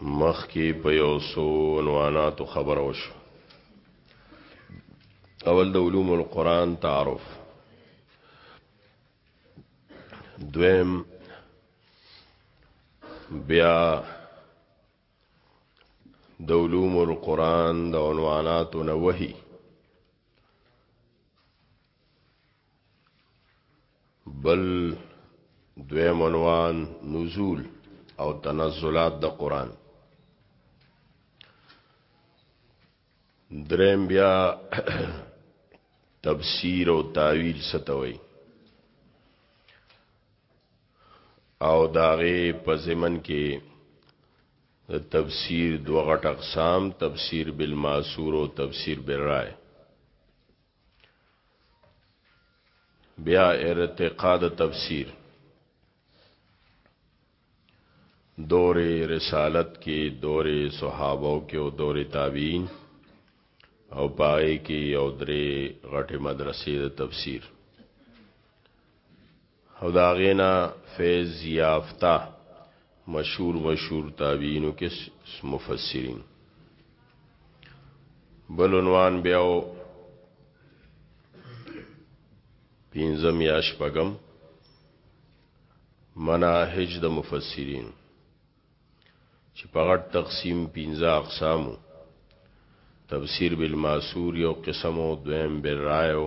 مخ کې په یو سو عنواناتو خبر وشو اول د علوم القرآن تعارف دویم بیا د علوم القرآن د عنواناتو نه وحي بل دوی منوان نزول او تنزلات د قران درم بیا تفسیر او تعویل ستوي او داغه په زمن کې د تفسیر دوه غټ اقسام تفسیر بالماسور او تفسیر بالرای بیا ارتقا د تفسیر دور رسالت کې دور صحابه کې او دور تابعین او پای کې یو درې غټه مدرسې د تفسیر او د هغې نه فیض یافته مشهور مشهور تابعینو کې مفسرین بل عنوان بیا و پینځم یا شپږم مناهج د مفسرین چې په غټ تقسیم پینځه اقسامو تفسیر بالماسور یو قسم او دویم بالرایو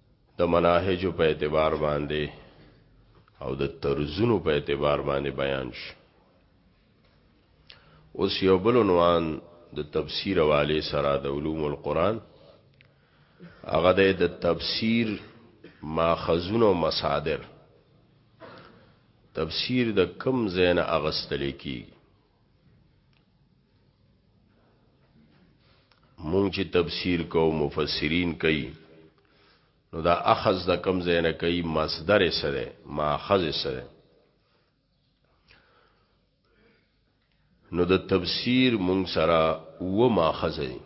د مناهجو په اعتبار باندې او د طرزونو په اعتبار باندې بیان شو اوس یو بل عنوان د تفسیر والے سره د علوم القرآن هغه د تفسیر ماخذونه او مصادر تفسیر د کم زین اغستل کیږي مونږ چې تفسیر کو مفسرین کوي نو دا اخذ د کم ځای نه کوي مصدر سره ماخذ سره نو د تفسیر مونږ سره و ماخذ دی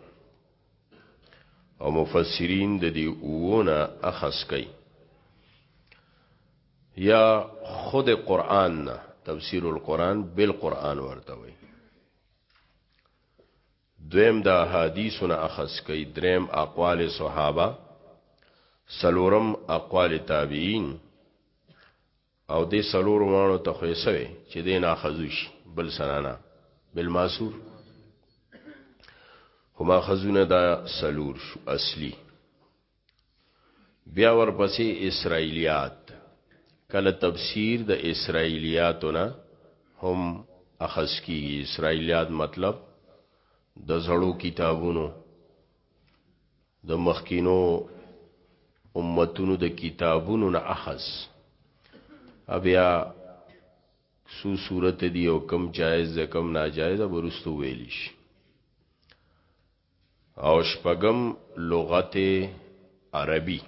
او مفسرین د دې اوونه اخذ کوي یا خود قرآن نه تفسیر القرآن بالقرآن ورته وي دویم د احادیثونه اخص کوي دریم اقوال صحابه سلورم اقوال تابعین او د سلور وانو ته خوښوي چې دین اخذوش بل سنانا بل ماسور هما خزونه دا سلور شو اصلي بیا ورپسې اسرایلیات کله تفسیر د اسرایلیاتونه هم اخذ کیږي اسرایلیات مطلب د زړو کتابونو د مخکینو امتونو د کتابونو نه اخذ بیا سو صورت دی او کم جایز ده کم ناجایز ده برستو ویلی شي او شپږم لغت عربي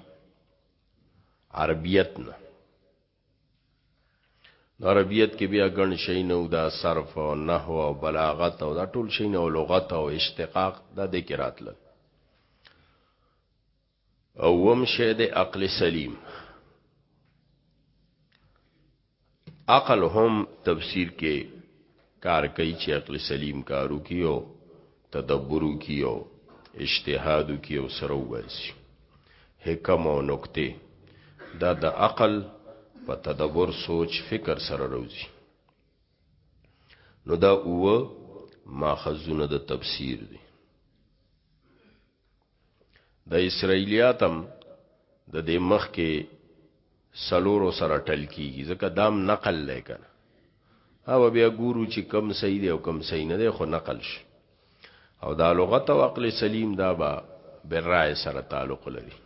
عربیت نه نو عربیت کې بیا ګڼ شي نو دا صرف او نحو او بلاغت او دا ټول شي نو لغت او اشتقاق دا د کې راتلل اوم شی د عقل سلیم عقل هم تفسیر کې کار کوي چې عقل سلیم کارو کیو تدبرو کیو اجتهادو کیو سره وباسي حکم او نقطه دا د عقل په تدبر سوچ فکر سره روزي نو دا اوه ماخذونه د تفسیر دي د اسرایلیات هم د دې مخ کې سلورو سره ټل کیږي ځکه دام نقل لای کنه او بیا ګورو چې کم صحیح دی او کم صحیح نه دی خو نقل شي او دا لغت او عقل سلیم دا با برای سره تعلق لري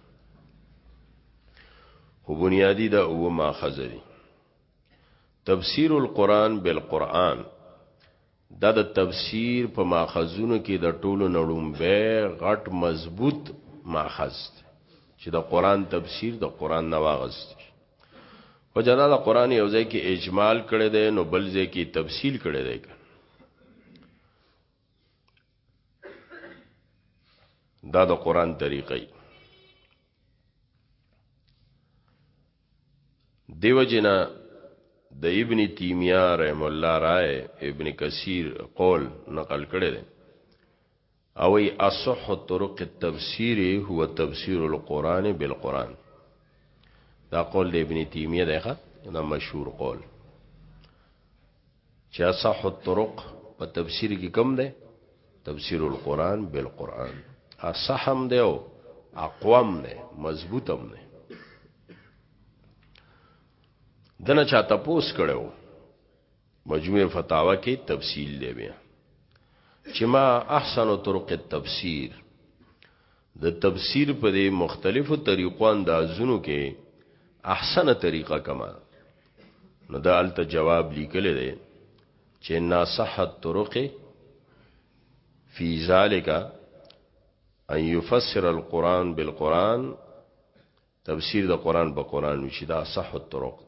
خو بنیادی دا او ماخذ دی تفسیر القرآن بالقرآن دا د تفسیر په ماخذونو کې د ټولو نه ړومبی غټ مضبوط ماخذ دی چې د قران تفسیر د قران نه واغست او جدا د قران یو ځای کې اجمال کړي دی نو بل ځای کې تفصیل کړي دی دا د قران طریقې دیو جنا د ابن تیمیه رحم الله رائے ابن کثیر قول نقل کړی دی او ای اصح طرق التفسیر هو تفسیر القرآن بالقرآن دا قول د ابن تیمیه دی ښا دا مشهور قول چې اصح الطرق په تفسیر کې کم ده تفسیر القرآن بالقرآن اصحم ده او اقوام ده مضبوطم ده دنه چا تپوس کړو مجموع فتاوا کې تفصیل دی بیا چې ما احسن طرق التفسیر د تفسیر په دې مختلفو طریقو اندازونو کې احسنه طریقه کما نو دا الته جواب لیکل دی چې ناصحت طرق فی ذالک ان یفسر القرآن بالقرآن تفسیر د قران په قران وی چې دا صح الطرق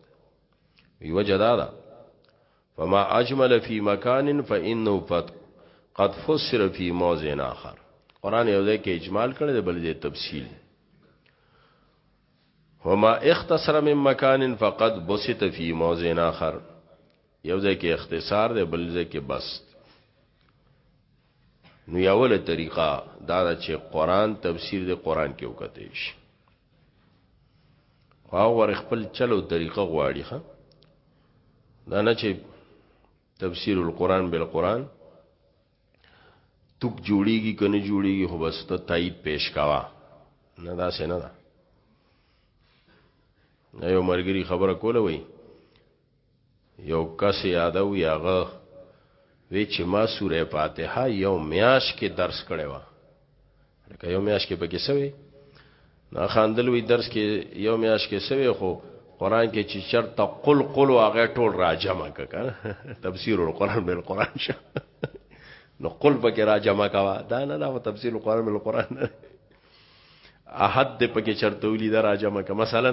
وی وجه دا ده فما اجمل فی مکان فانه فت قد فسر فی موضع اخر قران یو ځای کې اجمال کړی دی بل ځای تفصیل وما اختصر من مکان فقد بسط فی موضع اخر یو ځای کې اختصار دی بل ځای کې بسط نو یوله طریقه دا ده چې قران تفسیر د قران کې وکته شي خو ور خپل چلو طریقه غواړي ها دا نه چې تفسیر القرآن بالقرآن توک جوړیږي کنه جوړیږي خو بس ته تایید پیش کاوه نه دا څه نه ده یو مرګري خبره کوله وای یو کس یادوي هغه وی چې ما سوره فاتحه یو میاش کې درس کړی و لکه یو میاش کې پکې سوي نا خاندل وی درس کې یو میاش کې سوي خو قران کې چې چرته قل قل واغه ټول راجم کړه تفسیر القران بل قران شه نو قل پکې راجم کا دا نه دا تفسیر القران بل قران احد پکې چرته ولید راجم کا مثلا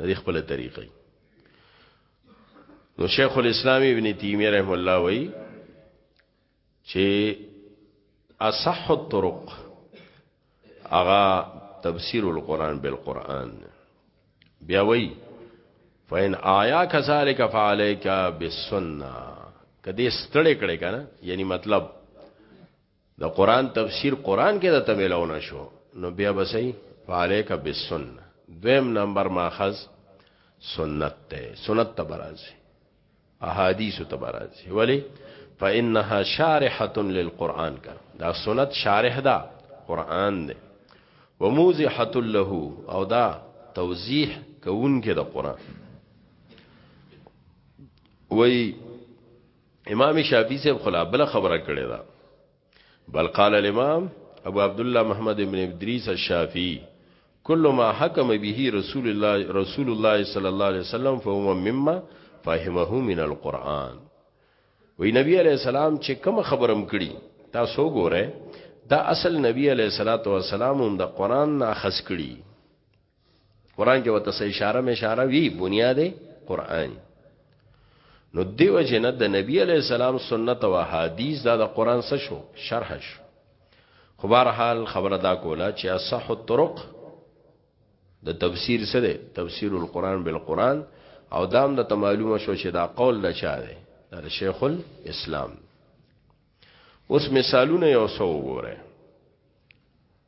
دې خپل طریقې نو شیخ الاسلام ابن تیمیه رحم الله وای چې اصح الطرق اغا تفسیر القرآن بالقرآن بیا وای فین آیا کذالک فعلیک بالسنه کدی ستړی کړي کنه یعنی مطلب د قران تفسیر قران کې د تملونه شو نو بیا بسې فعلیک بالسنه دویم نمبر ماخذ سنت ته سنت تبرازي احادیث تبرازي ولی فانها شارحه للقران کا دا سنت شارح دا قران دی وموزحه له او دا توضیح کوونکې د قران وی امام شافعی صاحب خلا بل خبره کړی دا بل قال الامام ابو عبد الله محمد ابن ادریس الشافعی کل ما حکم به رسول الله رسول الله صلی الله علیه وسلم فهو مما فهمه من القرآن وی نبی علیہ السلام چې کوم خبرم کړي تاسو ګوره دا اصل نبی علیہ الصلوۃ والسلام هم د قرآن نه خس کړي قران کې وته اشاره مې اشاره وی بنیاد قران نو دیو جن د نبی علی السلام سنت او حدیث دا د قران سره شو شرح شو خو بهر حال خبره دا کوله چې اصح الطرق د تفسیر سره تفسیر القران بالقران او دام د دا معلومه شو چې دا قول د چا دی د شیخ الاسلام اوس مثالونه یو څو وګوره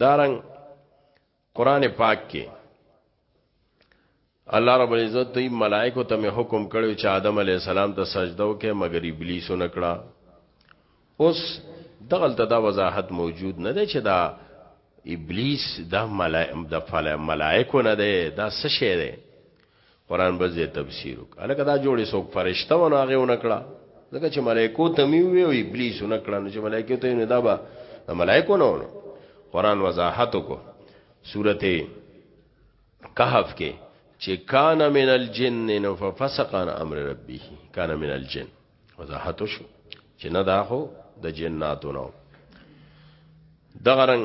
دارنګ قران پاک کې الله رب العزت دی ملائکه ته حکم کړو چې آدم علی السلام ته سجده وکړي مګر ابلیس نه کړه اوس دغل ته دا وضاحت موجود نه دی چې دا ابلیس دا ملائکه د ملائکه نه دی دا څه شی دی قران بس دې تفسیر وک الکه دا جوړې سو فرشته ونه هغه ونه کړه ځکه چې ملائکو ته می وی او ابلیس ونه کړه نو چې ملائکه ته نه دا به ملائکو نه ونه قران وضاحت کو سورته کهف کې چې کان من الجن نو ففسق عن امر ربه کان من الجن وضاحت شو چې نه دا خو د جناتو نو دغه رنګ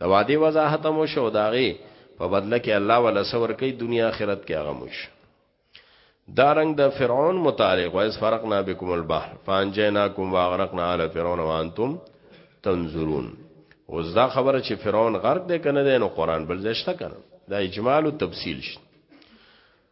د وعده وضاحت مو شو داغه په بدله کې الله ولا سور کوي دنیا آخرت کې هغه مش دارنګ د دا فرعون متعلق وایس فرقنا بكم البحر فانجيناكم واغرقنا على فرعون وانتم تنظرون اوس دا خبره چې فرعون غرق دی کنه دی نو قران بل ځشته کنه دا اجمال او تفصیل شته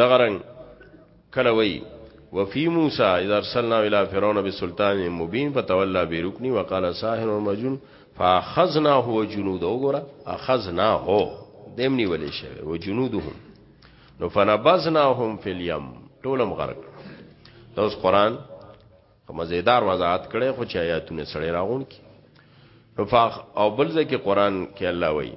دغه رنګ کله وی وفي موسی اذا ارسلنا الى فرعون بسلطان مبين فتولى بركني وقال ساحر مجنون فاخذناه وجنوده وګوره اخذناه دمني ولې شوی وجنودهم نو فنبذناهم في اليم ټولم غرق دا اوس قران مزیدار وضاحت کړي خو چې آیاتونه سړی راغون کی نو فاخ او بل ځکه قران کې الله وایي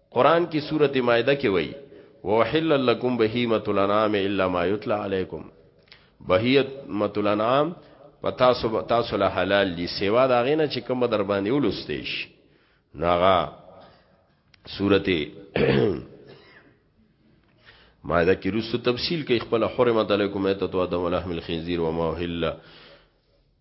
قران کی سورت مائده کی وئی وحل لکم بهیمه الانعام الا ما یتلا علیکم بهیمه الانعام پتا سو تاسو له حلال دي سیوا دا غینه چې کوم در باندې ولستېش ناغا سورته ما دا کې رسو تفصیل کې خپل حرمت علیکم ایت تو ادم ولحم الخنزیر وما هلله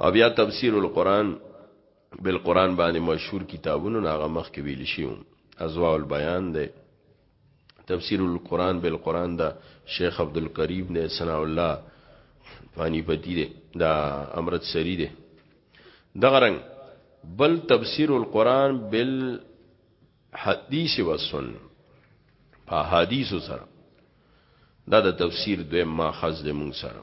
او بیا تفسیر القرآن بالقرآن باندې مشهور کتابونو ناغه مخ کې ویل شیو ازواء البیان ده تفسیر القرآن بالقرآن ده شیخ عبد القریب ده ثنا الله پانی پتی ده دا امرت سری ده دغه رنگ بل تفسیر القرآن بال حدیث و سن په حدیث سره دا د تفسیر دویم ماخذ د مونږ سره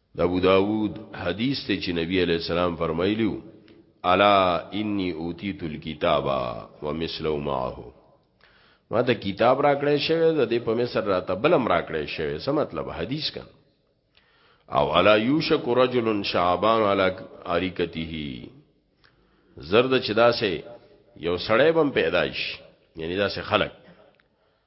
د ابو داود حدیث ته چې نبی علیہ السلام فرمایلی وو الا انی اوتیت الكتاب ومثله معه ما ته کتاب راکړی شوی د دې په مثر راته بلم راکړی شوی څه مطلب حدیث کن او الا یوشک رجل شعبان علی اریکته زرد چې داسې یو سړی بم پیدایش یعنی داسې خلق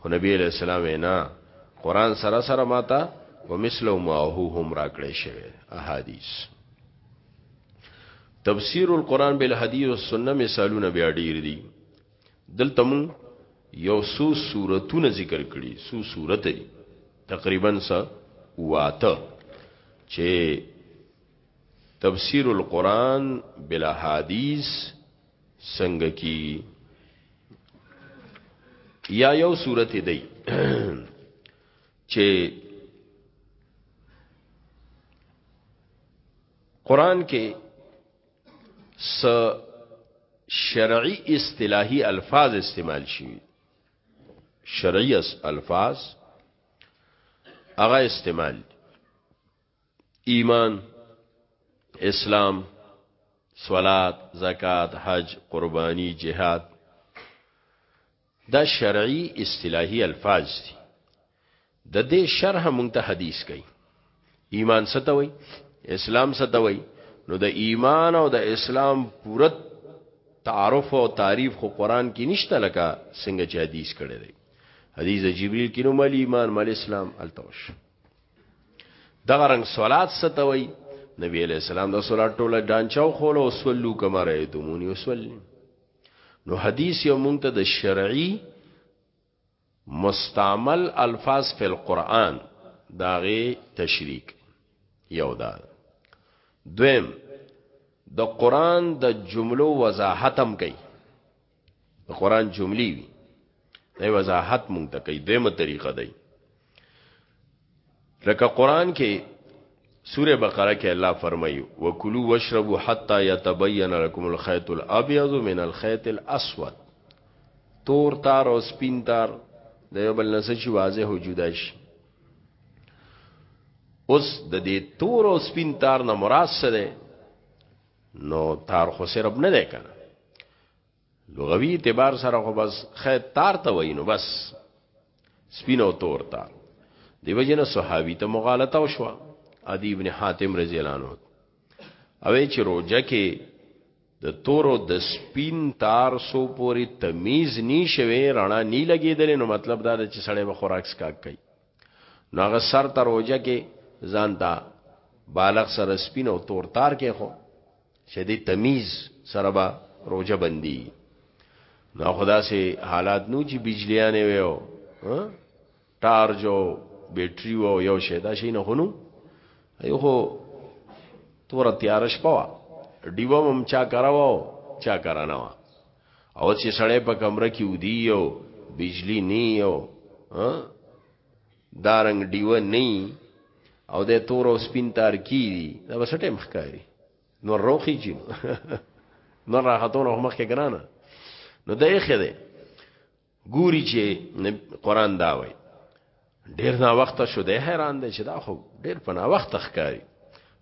خو نبی علیہ السلام وینا قران سره سره ماته ومثلو ما هو هم راکړې شوی احادیث تفسیر القرآن بالحدیث والسنه مثالونه بیا ډیر دي دلته مون یو سو سورتونه ذکر کړي سو سورته دي تقریبا سا واته چې تفسیر القرآن بلا حدیث څنګه کیږي یا یو صورت دی چې قران کې س شرعي اصطلاحي الفاظ استعمال شي شرعي الفاظ هغه استعمال ایمان اسلام صلات زکات حج قربانی جهاد دا شرعي اصطلاحي الفاظ دي د دې شرح مونږ ته حدیث کوي ایمان ستوي اسلام ستوي نو د ایمان او د اسلام پوره تعارف او تعریف خو قران کې نشته لکه څنګه چې حدیث کړی دی حدیث جبرئیل کې نو مل ایمان مل اسلام التوش دغه رنگ صلات ستوي نبی علیہ السلام د صلات ټوله ډانچاو خوله او صلو کما رایتمونی وسلی نو حدیث یو مونږ ته د شرعي مستعمل الفاظ فی القرآن داغه تشریک یو دا دویم د قرآن د جملو وضاحت هم کوي د قران جملې وي د وضاحت مونږ ته کوي دیمه طریقه دی لکه قران کې سوره بقره کې الله فرمایي وکلو واشربوا حتا يتبين لكم الخيط الابيض من الخيط الاسود تور تار او سپین تار د یو بل نسې چې واضح او جدا شي اوس د دې تور او سپین تار نه مراد سره نو تار خو صرف نه دی کنه لغوی اعتبار سره خو بس خیر تار ته وای نو بس سپینو تور تار دیو جن صحابي ته مغالطه وشو ادی ابن حاتم رضی الله عنه او چې روزه کې د تورو د سپین تار سو پوری تمیز نی شوی رڼا نی لګیدل نو مطلب دا چې سړی به خوراک سکاک کوي نو هغه سر تر اوجه کې ځان دا بالغ سره سپین او تور تار کې خو شدی تمیز سره با روجه بندي نو خدا سي حالات نو چې بجلیانه ویو ټارج او بیټری او یو شی دا شي نه خونو ایو خو تور تیارش پوا دیوم چا کراو چا کرانه او چې سړی په کمره کې ودی او بجلی نه یو دارنګ دیو نه او د تور او سپین تار کی دی دا بس ټیم ښکاری نو روخی جن نو راحتونه هم ښه ګرانه نو دا یې خده ګوري چې قران دا وای ډیر نا وخت شو دی حیران دی چې دا خو ډیر په نا وخت ښکاری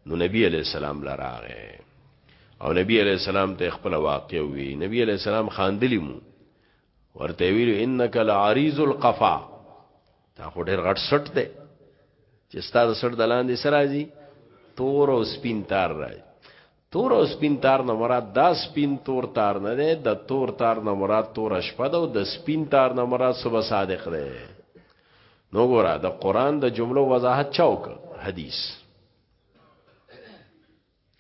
نو نبی علی السلام لراغه او نبی علی السلام ته خپل واقع وی نبی علی السلام خاندلی مو ورته ویلو انک لعریض القفا دا خو ډیر غټ سټ دی چې ستاسو سټ دلاندې سره راځي تور او سپین تار راځي تور او سپین تار نه مراد دا سپین تور تار نه دی، د تور تار نه مراد توره شپه ده او د سپین تار نه مراد صبح صادق دی. نو ګوره د قرآن د جملو وضاحت چا وکړ؟ حدیث.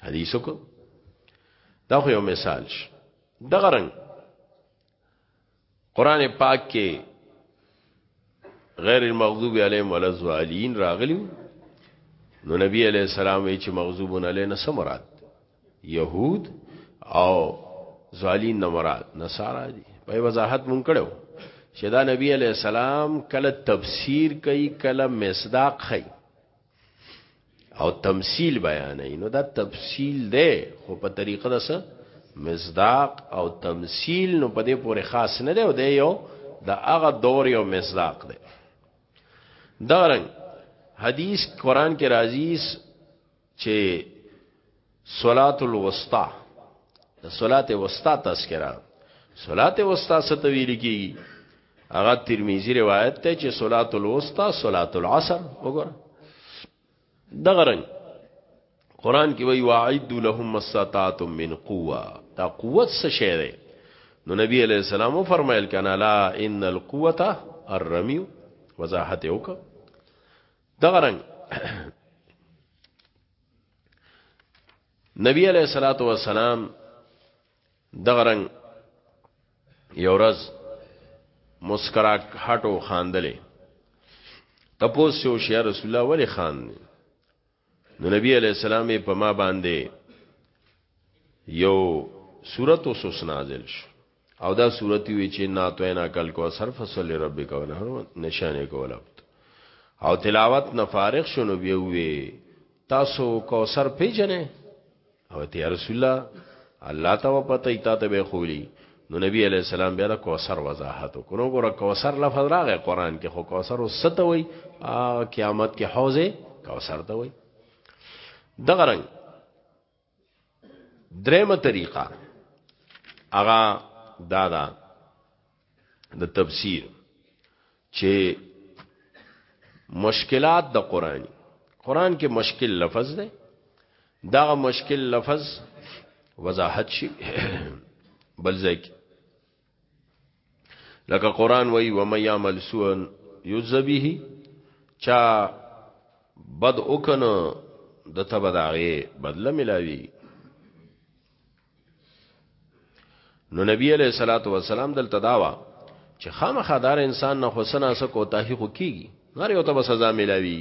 حدیث وکړ؟ دا خو یو مثال شي. دغه رنګ قران پاک کې غیر المغضوب علیهم ولا الضالین راغلی نو نبی علیہ السلام چې مغضوب علیه نه سمرات يهود او ظالین نه مراد نصارا دي په وضاحت مونږ کړو چې دا نبی علیہ السلام کله تفسیر کوي کله مصداق کوي او تمثيل بیانې نو دا تفصیل دی خو په طریقه د څه مصداق او تمثيل نو په دې پورې خاص نه دی او دی یو د هغه دور یو مصداق دی دا رنګ حدیث قران کې راځي چې صلات الوسطا د صلات وسطا تذکرہ صلات وسطا ستویل کی هغه ترمذی روایت ته چې صلات الوسطا صلات العصر وګوره دغه رنګ قران کې وی واعد لهم مستطاعت من قوه دا قوت څه شی دی نو نبی علیہ السلام فرمایل کنا لا ان القوه الرمی وضاحت وکړه دغه رنګ نبی علیہ الصلوۃ والسلام دغه رنګ یو ورځ مسکرا هټو خاندلې تپوس شو شیا رسول الله ولی خان نو نبی علیہ السلام په ما باندې یو سورۃ وسوس نازل شو او دا صورت وی چې نا تو انا کل کو صرف صلی ربک ونهر نشانه کولبت او تلاوت نه فارغ شونو بیا وی تاسو کوثر پیجنې او ته رسول الله الله ته پته ایته ته به خولی نو نبی علی السلام بیا د کوثر وضاحت وکړو ګوره کوثر لفظ راغی قران کې خو کوثر وسته وی قیامت کې حوضه کوثر ته وی دغه رنګ درېمه طریقه هغه دا دا د تفسیر چې مشکلات د قران قران کې مشکل لفظ دی دا مشکل لفظ وضاحت شي بل ځای کې لکه قران وای و مې عمل سوء یذبه چا بد وکنه د تبه داغه بدله ملاوي نو نبی علیہ الصلوۃ والسلام دلته داوا چې خامخا دار انسان نه حسنا سکو تحقیق کیږي نار یو ته سزا ملاوي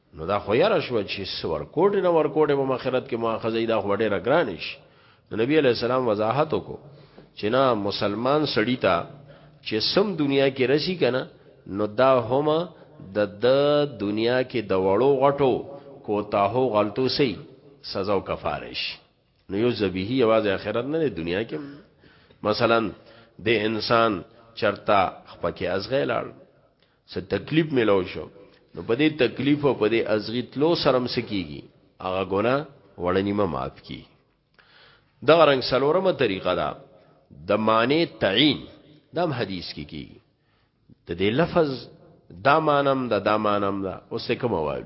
نو دا خو یاره شو چې سور کوټ نه ور کوټ په مخیرت کې مؤاخذه دا خو ډېر ګرانش نو نبی علی السلام وضاحت وکړو چې نه مسلمان سړی ته چې سم دنیا کې رسی کنه نو دا هم د د دنیا کې د وړو غټو کوتاهو غلطو سي سزا او کفارش نو یو ذبیحی आवाज اخرت نه دنیا کې مثلا د انسان چرتا خپکه ازغه لاړ څه تکلیف ملو شو نو په دې تکلیف او په دې ازغی تلو سره مسکیږي هغه ګنا وړنی ما معاف کی دغه رنگ سلورمه طریقه ده د معنی تعین دام حدیث کې کی د دې لفظ دا مانم دا دا مانم دا اوس کوم وایو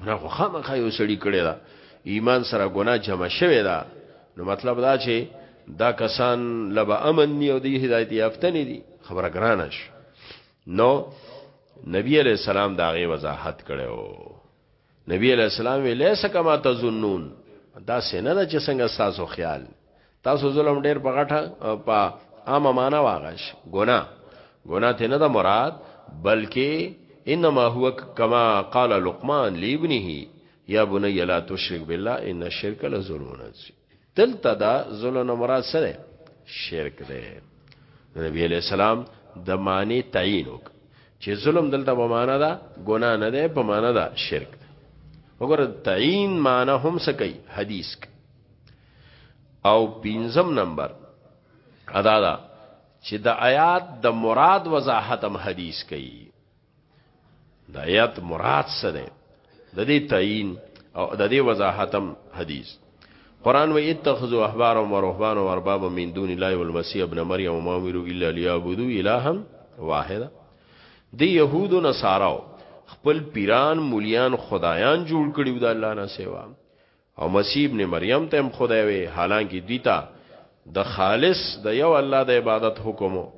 ګناه خو خامخا یو سړی کړی دا ایمان سره ګناه جمع شوی دا نو مطلب دا چې دا کسان لبا امن نی او دی هدایت یافته نه دي خبره ګرانه شو نو نبی علیہ السلام دا غي وضاحت کړو نبی علیہ السلام وی لیس کما تظنون دا سینه دا چې څنګه تاسو خیال تاسو ظلم ډیر په غټه په عامه معنا واغش ګناه ګناه ته نه د مراد بلکې انما هو کما قال لقمان لابنه یا بنی لا تشرک بالله ان الشرک لظلم عظیم دلته دا ظلم مراد سره شرک ده نبی علیہ السلام د معنی تعین وک چې ظلم دلته په معنا ده ګنا نه ده په معنا ده شرک وګوره تعین معنا هم سکی حدیث کې او پنځم نمبر ادا دا چې د آیات د مراد وضاحت هم حدیث کوي د آیات مراد څه ده د دې تعین او د دې وضاحت هم حدیث قران و اتخذوا احبارهم ورهبانهم واربابا من دون الله والمسيح ابن مريم وما امروا الا ليعبدوا الها واحدا د يهود او نصارو خپل پیران مولیان خدایان جوړ کړیو د الله نه سیوا او مسیح ابن مریم ته هم خدای وی حالانکه دوی ته د خالص د یو الله د عبادت حکم وو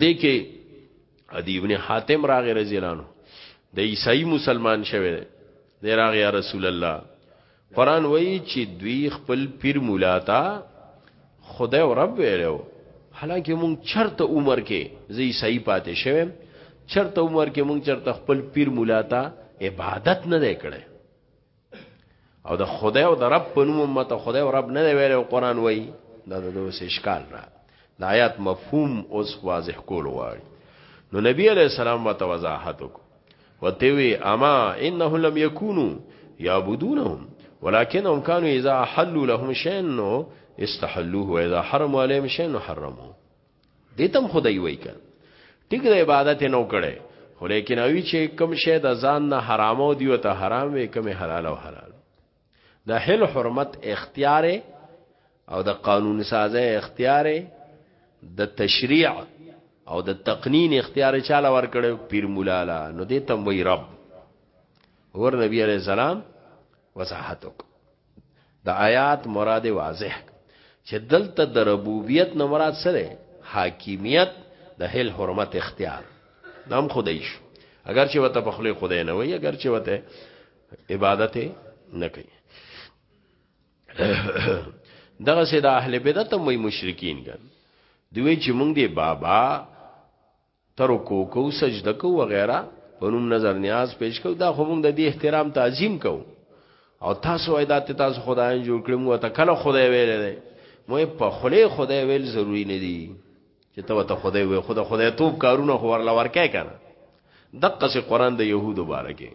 دې کې ادی ابن حاتم راغی رضی الله عنه د عیسائی مسلمان شوه دی دی راغی یا رسول الله قران وایي چې دوی خپل پیر مولا تا خدای او رب ویلو حالانکه مونږ چرته عمر کې زه عیسائی پاتې شوم چرته عمر کې مونږ چرته خپل پیر مولا تا عبادت نه دی کړی او د خدای او د رب په نوم امت خدای او رب نه ویل او قران وای دا د دوس اشکال را د آیات مفهوم اوس واضح کول وای نو نبی علیہ السلام وت وضاحت وک وته وی اما انه لم یکونو یعبدونهم ولكنهم كانوا اذا حلوا لهم شيئا استحلوه واذا حرموا عليهم شيئا حرموه دې تم خدای وای ک ټیک د عبادت نو کړي خو لیکن اوی چې کم شی د ځان نه حرام او دیو ته حرام وي کم حلال او حلال د حل حرمت اختیار او د قانون سازه اختیار د تشریع او د تقنین اختیار چاله ور کړو پیر مولا لا نو دې تم وای رب ور نبی علیہ السلام وضاحت وکړه د آیات مراد واضح چې دلته د ربوبیت نه مراد سره حاکمیت د هل حرمت اختیار نام خدای شو اگر چې وته په خله خدای نه وي اگر چې وته عبادت نه کوي دغه سید اهل بدعت هم وي مشرکین ګان دوی چې مونږ دی بابا ته رکوع کوو سجده کوو وغیره په نوم نظر نیاز پیش کوو دا خو موږ د دې احترام تعظیم کوو او تاسو وای دا ته تاسو خدایان جوړ کړی موږ ته کله خدای ویل دی موږ په خله خدای ویل ضروری نه دی چې ته ته خدای وې خدای خدای توپ کارونه خو ورلا ورکه کنه دقه سي قران د يهودو بارکه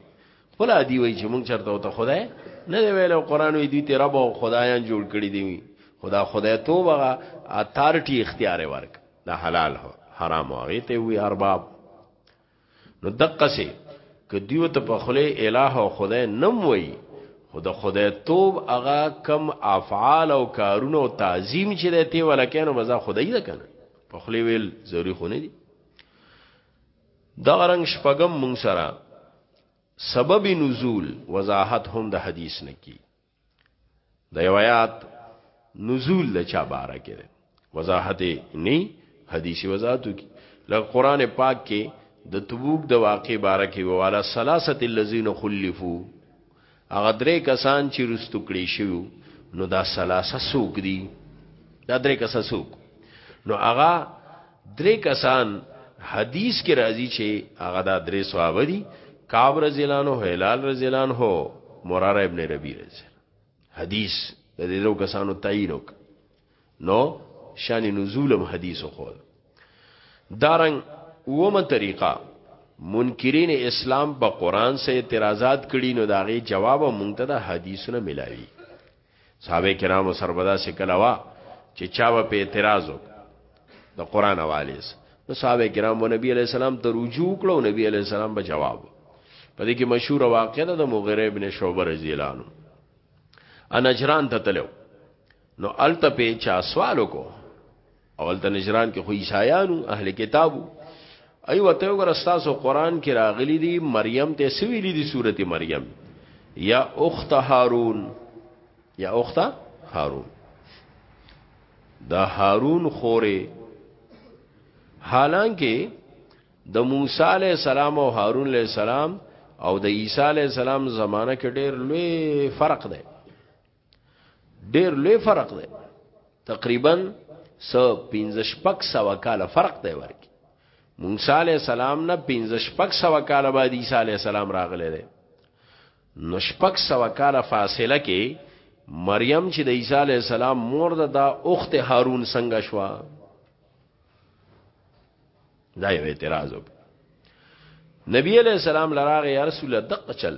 خپل ادي وای چې مونږ چرته ته خدای نه دی ویل قران وی دي ته رب او خدایان جوړ کړی دی خدا خدای توبه اتارټي اختیار ورک دا حلال هو حرام هغه ته وی ارباب نو دقه سي که دیو ته په خله الہ او خدای نم وای خود خدای توب هغه کم افعال او کارونه او تعظیم چې د تی ولکانو بزا خدای ده کنه په خله ویل ضروری خو نه دي دا رنگ شپغم مون سره سبب نزول وضاحت هم د حدیث نه کی د یو آیات نزول د چا باره کې ده وضاحت نه حدیثي وضاحت کی لکه قران پاک کې د تبوک د واقع باره کې والا سلاست الذين خلفو هغه درې کسان چې رستو کړی شو نو دا سلاسه سوق دي دا درې کسان سوق نو هغه درې کسان حدیث کې راځي چې هغه دا درې صحابه دي کعب رضی الله عنه هلال رضی الله عنه مراره ابن ربی رضی حدیث د دې دوه کسانو تعین وک نو شان نزولم حدیث خو دارنګ ومه طریقه منکرین اسلام په قران سه اعتراضات کړي نو داغه جواب مونږ ته د حدیثونو ملاوي صحابه کرامو سره به داسې کله وا چې چا به په اعتراض وکړ د قران حواله سره نو صحابه کرامو نبی علی السلام ته رجوع کړو نبی علی السلام به جواب په دې کې مشهور واقعه ده د مغیره ابن شعبه رضی الله عنه ان اجران ته تلو نو الته په چا سوال وکړو اول ته نجران کې خو عیسایانو اهل کتابو ای وته وګور استاسو قران کې راغلي دي مریم ته سویلي دي سورته مریم یا اخت هارون یا اخت هارون دا هارون خوره حالانکه د موسی علی السلام او هارون علی السلام او د عیسی علی السلام زمانہ کې ډېر لوی فرق دی ډیر لوی فرق دی تقریبا س 15 شپک سوا کال فرق دی ورکی موسی علی السلام نه 15 شپک سوا کال بعد عیسی علی السلام راغله ده نو شپک سوا کال فاصله کې مریم چې د عیسی علی السلام مور ده دا اخت هارون څنګه شوا دا یو اعتراض وکړ نبی علیہ السلام لراغه یا رسول الله دقه چل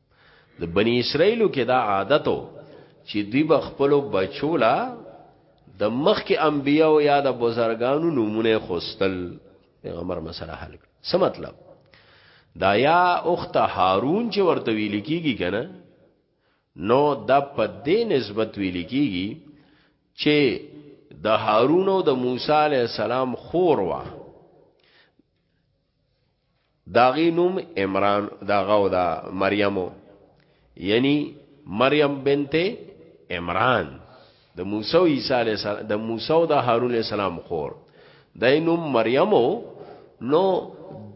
د بنی اسرائیلو کې دا عادتو چې دوی به خپل بچو لا د مخکې انبیو یا د بزرګانو نمونه خوستل پیغمبر مسله حل کړ څه مطلب دا یا اخت هارون چې ورته ویل کیږي کنه نو د په دې نسبت ویل کیږي چې د هارون او د موسی علی السلام خور وا داغی نوم عمران داغه او دا مریمو یعنی مریم بنت عمران د موسی او عیسی علی السلام د موسی او د هارون علی السلام خور دای نوم مریمو نو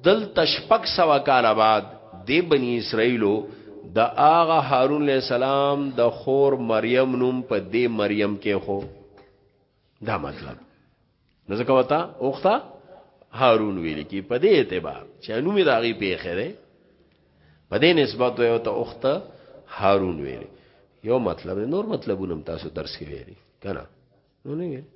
دل تشپک سوا کال بعد د بنی اسرائیلو د آغا هارون علیہ السلام د خور مریم نوم په دې مریم کې خو دا مطلب ځکه وتا اوخته هارون ویل کی په دې اعتبار چې انومي دا غي پیخه ده په دې نسبت یو ته اوخته هارون ویل یو مطلب نور مطلبونه تاسو درس کې ویلي کنه نو نه ویل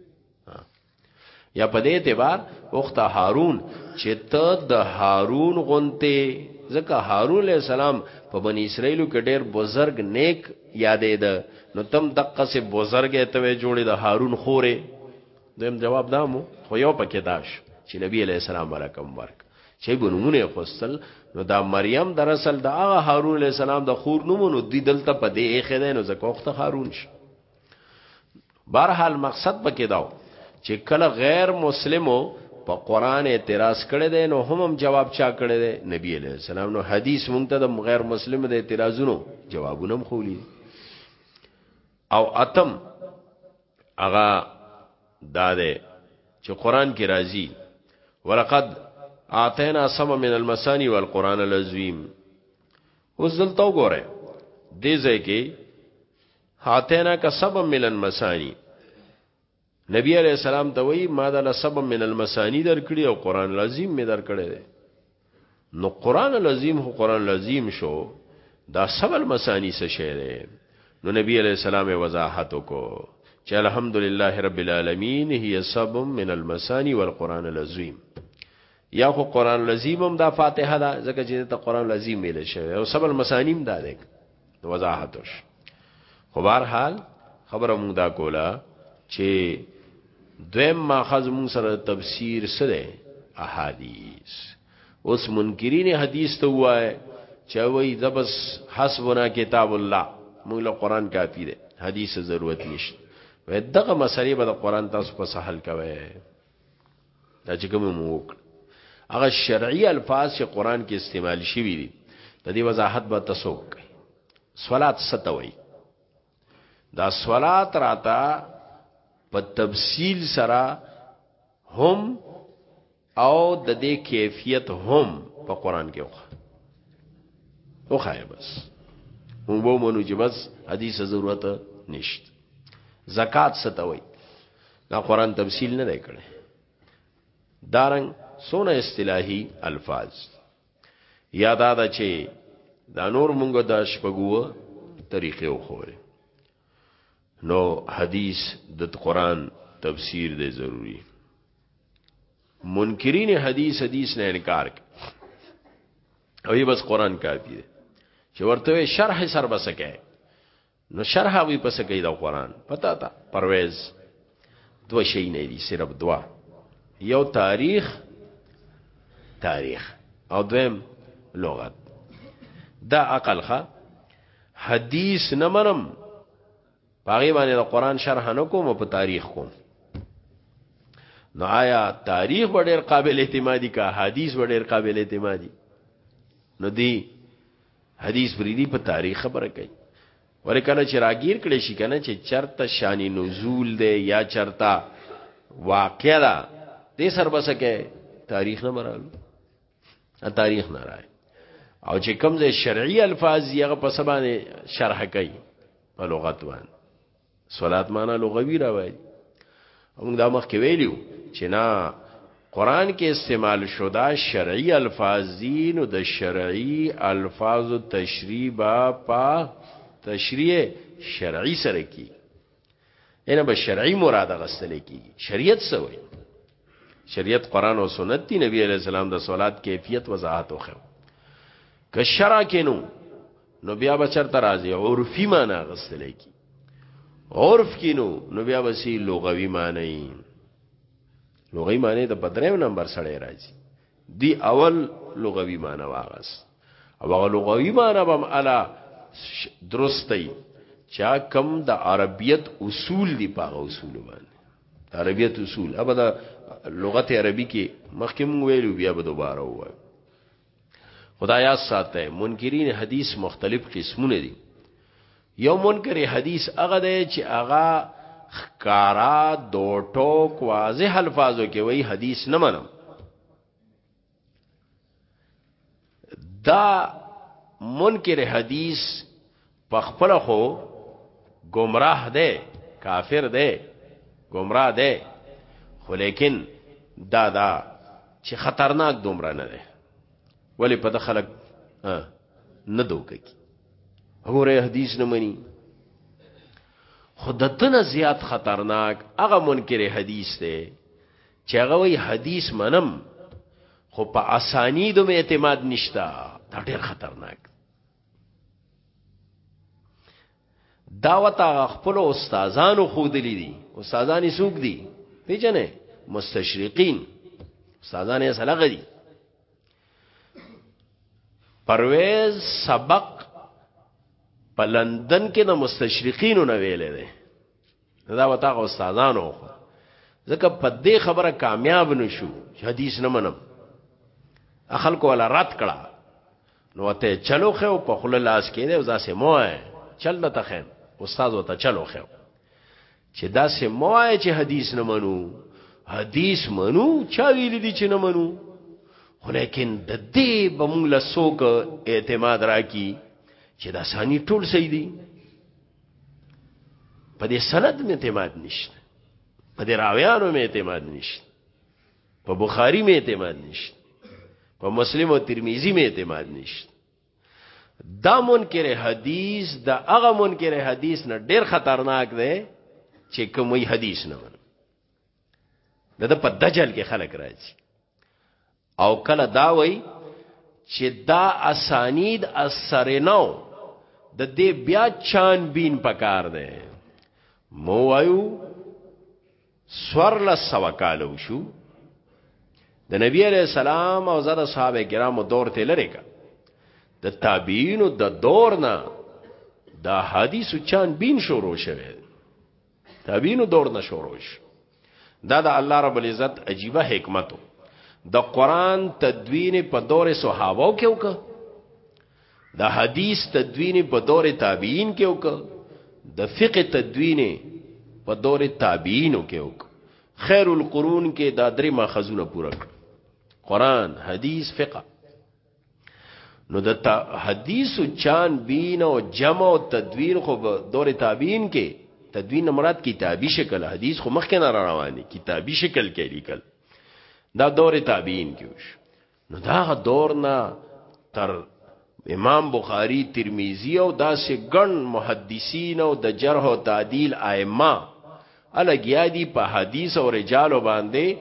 یا په دې اعتبار اوخته هارون چې ته د هارون غونته ځکه هارون علیہ السلام په بنی اسرائیلو کې ډېر بزرگ نیک یادې ده نو تم دقه سه بزرګې ته جوړې د هارون خورې دیم جواب دامو خو یو پکې داش چې نبی علی السلام رقم ورک چې بنمونه خوستل نو دا مریم در اصل دا هغه هارون علی السلام د خور نومونو دی دلته په دې اخې ده نو زکوخته هارون شي بهرحال مقصد پکې داو چې کله غیر مسلمو په قران اعتراض کړي دي نو هم هم جواب چا کړي دي نبی عليه السلام نو حدیث مونږ ته د غیر مسلم د اعتراضونو جوابونه هم خولي او اتم هغه دا ده چې قران کې راځي ولقد اعطینا سم من المسانی والقران العظیم اوس دلته وګوره دې ځکه اعطینا کا سم من المسانی نبی علیہ السلام ته وی ما دل سبب من المسانی درکړي او قران العظیم می درکړي نو قران العظیم هو قران العظیم شو دا سبل مسانی څه شی دی نو نبی علیہ السلام وضاحت وکړو چې الحمدلله رب العالمین هي سب من المسانی والقران العظیم یا خو قران العظیم هم دا فاتحه ده ځکه چې ته قران العظیم ویل شوی او سبل مسانیم دا ده وضاحت وش خو بهر حال خبره مونږ دا کوله چې دویم ماخذ مون سره تفسیر سره احادیث اوس منکرین حدیث ته وای چې وای زبس حسبنا کتاب الله مونږ له قران کافی دی حدیث ضرورت نشته وې دغه مسلې به د قران تاسو په سهل کوي دا چې کوم مو وکړ هغه شرعي الفاظ چې قران کې استعمال شوي دي د دې وضاحت به تاسو کوي صلات ستوي دا صلات راته په تفصیل سره هم او د دې کیفیت هم په قران کې وخه وخه بس مو وو مونږ چې بس حدیث ضرورت نشته زکات ستوي دا قران تفصیل نه دی کړی دارنګ سونه اصطلاحي الفاظ یاد ادا چې دا نور مونږ د شپګو طریقې وخوره نو حدیث د قران تفسیر دی ضروری منکرین حدیث حدیث نه انکار کوي او یې بس قران کافی دی چې ورته شرح سر بسکه نو شرح وی پس کوي دا قران پتا تا پرويز دو شي نه دي صرف دوا یو تاریخ تاریخ او دویم لغت دا عقل ښه حدیث نه منم پاغي باندې د قران شرح نه کوم په تاریخ کوم نو آیا تاریخ به ډیر قابل اعتمادي کا حدیث به ډیر قابل اعتمادي نو دی حدیث بریدی په تاریخ خبره کوي ولې کله چې راګیر کړي شي کنه چې چرته شان نزول دی یا چرته واقعا ده دې سر بسکه تاریخ نه مرالو تاریخ نه راي او چې کوم ځای شرعي الفاظ یې هغه په سبانه شرح کوي په لغت باندې صلات معنا لغوي راوړي موږ دا مخکې ویلو چې نه قران کې استعمال شو دا شرعي الفاظ دي نو د شرعي الفاظ تشریح با پا تشریح شرعي سره کی اینه به شرعي مراد غستل کی شریعت سوی شریعت قران او سنت دی نبی علیہ السلام د صلات کیفیت وضاحت وخو که شرع کینو نو بیا بچر ترازی عرفی معنا غستل کی عرف کینو نو بیا بسی لغوی معنی لغوی معنی د بدریم نمبر سره راځي دی اول لغوي معنی واغس او هغه لغوي معنی بم الا درستي چا کم د عربیت اصول دی په اصول باندې عربیت اصول ابدا لغت عربی کې مخکې مونږ ویلو بیا به دوباره وایو خدایا ساته منکرین حدیث مختلف قسمونه دي یو منکر حدیث هغه دی چې هغه خکارا دو ټوک واضح الفاظو کې وای حدیث نه منم دا منکر حدیث په خپل خو گمراه دی کافر دی گمراه دی خو لیکن دا دا چې خطرناک دومره نه دی ولی په خلک نه دوکه کی هغه حدیث نه مني خودتنه زیات خطرناک هغه منکر حدیث دی چې هغه وی حدیث منم خو په اسانی دوم اعتماد نشتا دا ډیر خطرناک دعوت خپل استادانو خودلی دي استادانی سوق دي پیژنې مستشرقین استادانه سلغه دي پرویز سبق په لندن کې د مستشرقینو نه ویلې ده دا وتا غو استادانو خو ځکه په دې خبره کامیاب نشو حدیث نه منم اخل کو ولا رات کړه نو ته چلو خو په خله لاس کې ده ځاسه مو چل نه تخم استاد وته چلو خو چې دا سه موای چې حدیث نه منو حدیث منو چا ویل دي چې نه منو خو لیکن د دې بمونږ له سوک اعتماد راکی چې دا ثانی ټول صحیح دي په دې سند مې اعتماد نشته په دې راویانو مې اعتماد نشته په بخاری مې اعتماد نشته په مسلم او ترمذی مې اعتماد نشته دا منکر حدیث دا هغه منکر حدیث نه ډیر خطرناک دی چې کومي حدیث نه من دا په دجل کې خلک راځي او کله دا وای چې دا اسانید اثر نو د دې بیا چان بین پکار دی مو وایو سورلس سوا کال وشو د نبی علی السلام او زړه صحابه کرامو دور ته لری کا د تابعین د دور نه دا حدیث چان بین شروع شوه تابعین دور نه شروع شو دا د الله رب العزت عجیبه حکمت د قران تدوین په دور صحابه کې وکړه د حدیث تدوین په دور تابعین کې وک د فقه تدوین په دور تابعینو کې وک خیر القرون کې دا درې ماخذونه پوره کړ قران حدیث فقه نو د حدیث او چان بین او جمع او تدوین خو په دور تابعین کې تدوین مراد کتابی شکل حدیث خو مخکې نه رواني کتابی شکل کې لیکل دا دور تابعین کې وش نو دا دور نه تر امام بخاری ترمذی او داسې ګڼ محدثین او د جرح او تعدیل ائمه الګیا دي په حدیث او رجال باندې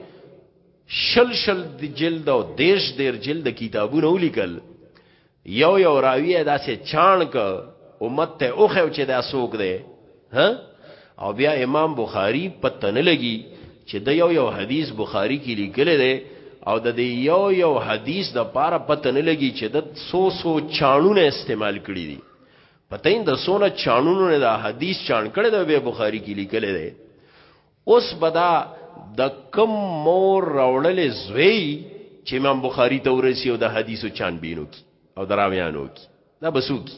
شل شل د جلد او دیش دیر جلد کتابونه ولیکل یو یو راوی داسې چان ک امت ته اوخه چې دا سوق دی ها او بیا امام بخاری پته نه لګي چې د یو یو حدیث بخاری کې لیکل دی او د یو یو حدیث د پاره پته نه لګي چې د سو سو چانونه استعمال کړي دي پته یې د سونه چانونو نه د حدیث چان کړي د بخاری کې لیکل دی اوس بدا د کم مور راوړلې زوی چې امام بخاری ته ورسی او د حدیثو چان بینو کی او دراویانو کی دا بسو کی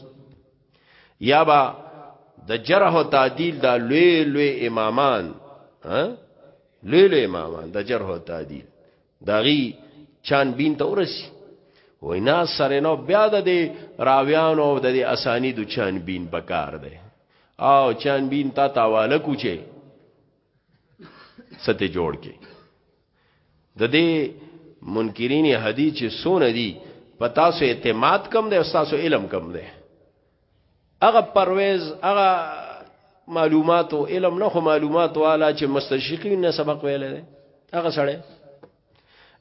یا با د جرح او تعدیل دا لوی لوی امامان ها لوی لوی امامان د جرح او تعدیل داغي چان بین ته ورسی وینا سره نو بیا د راویانو او د اسانید چان بین بکار دی او چان بین تا تاواله کوچه سته جوړ کې د دې منکرین حدیث چې سونه دي پتا سو اعتماد کم دی او تاسو علم کم دی هغه پرويز هغه معلومات او علم نه خو معلومات والا چې مستشرقین نه سبق ویل دي هغه سره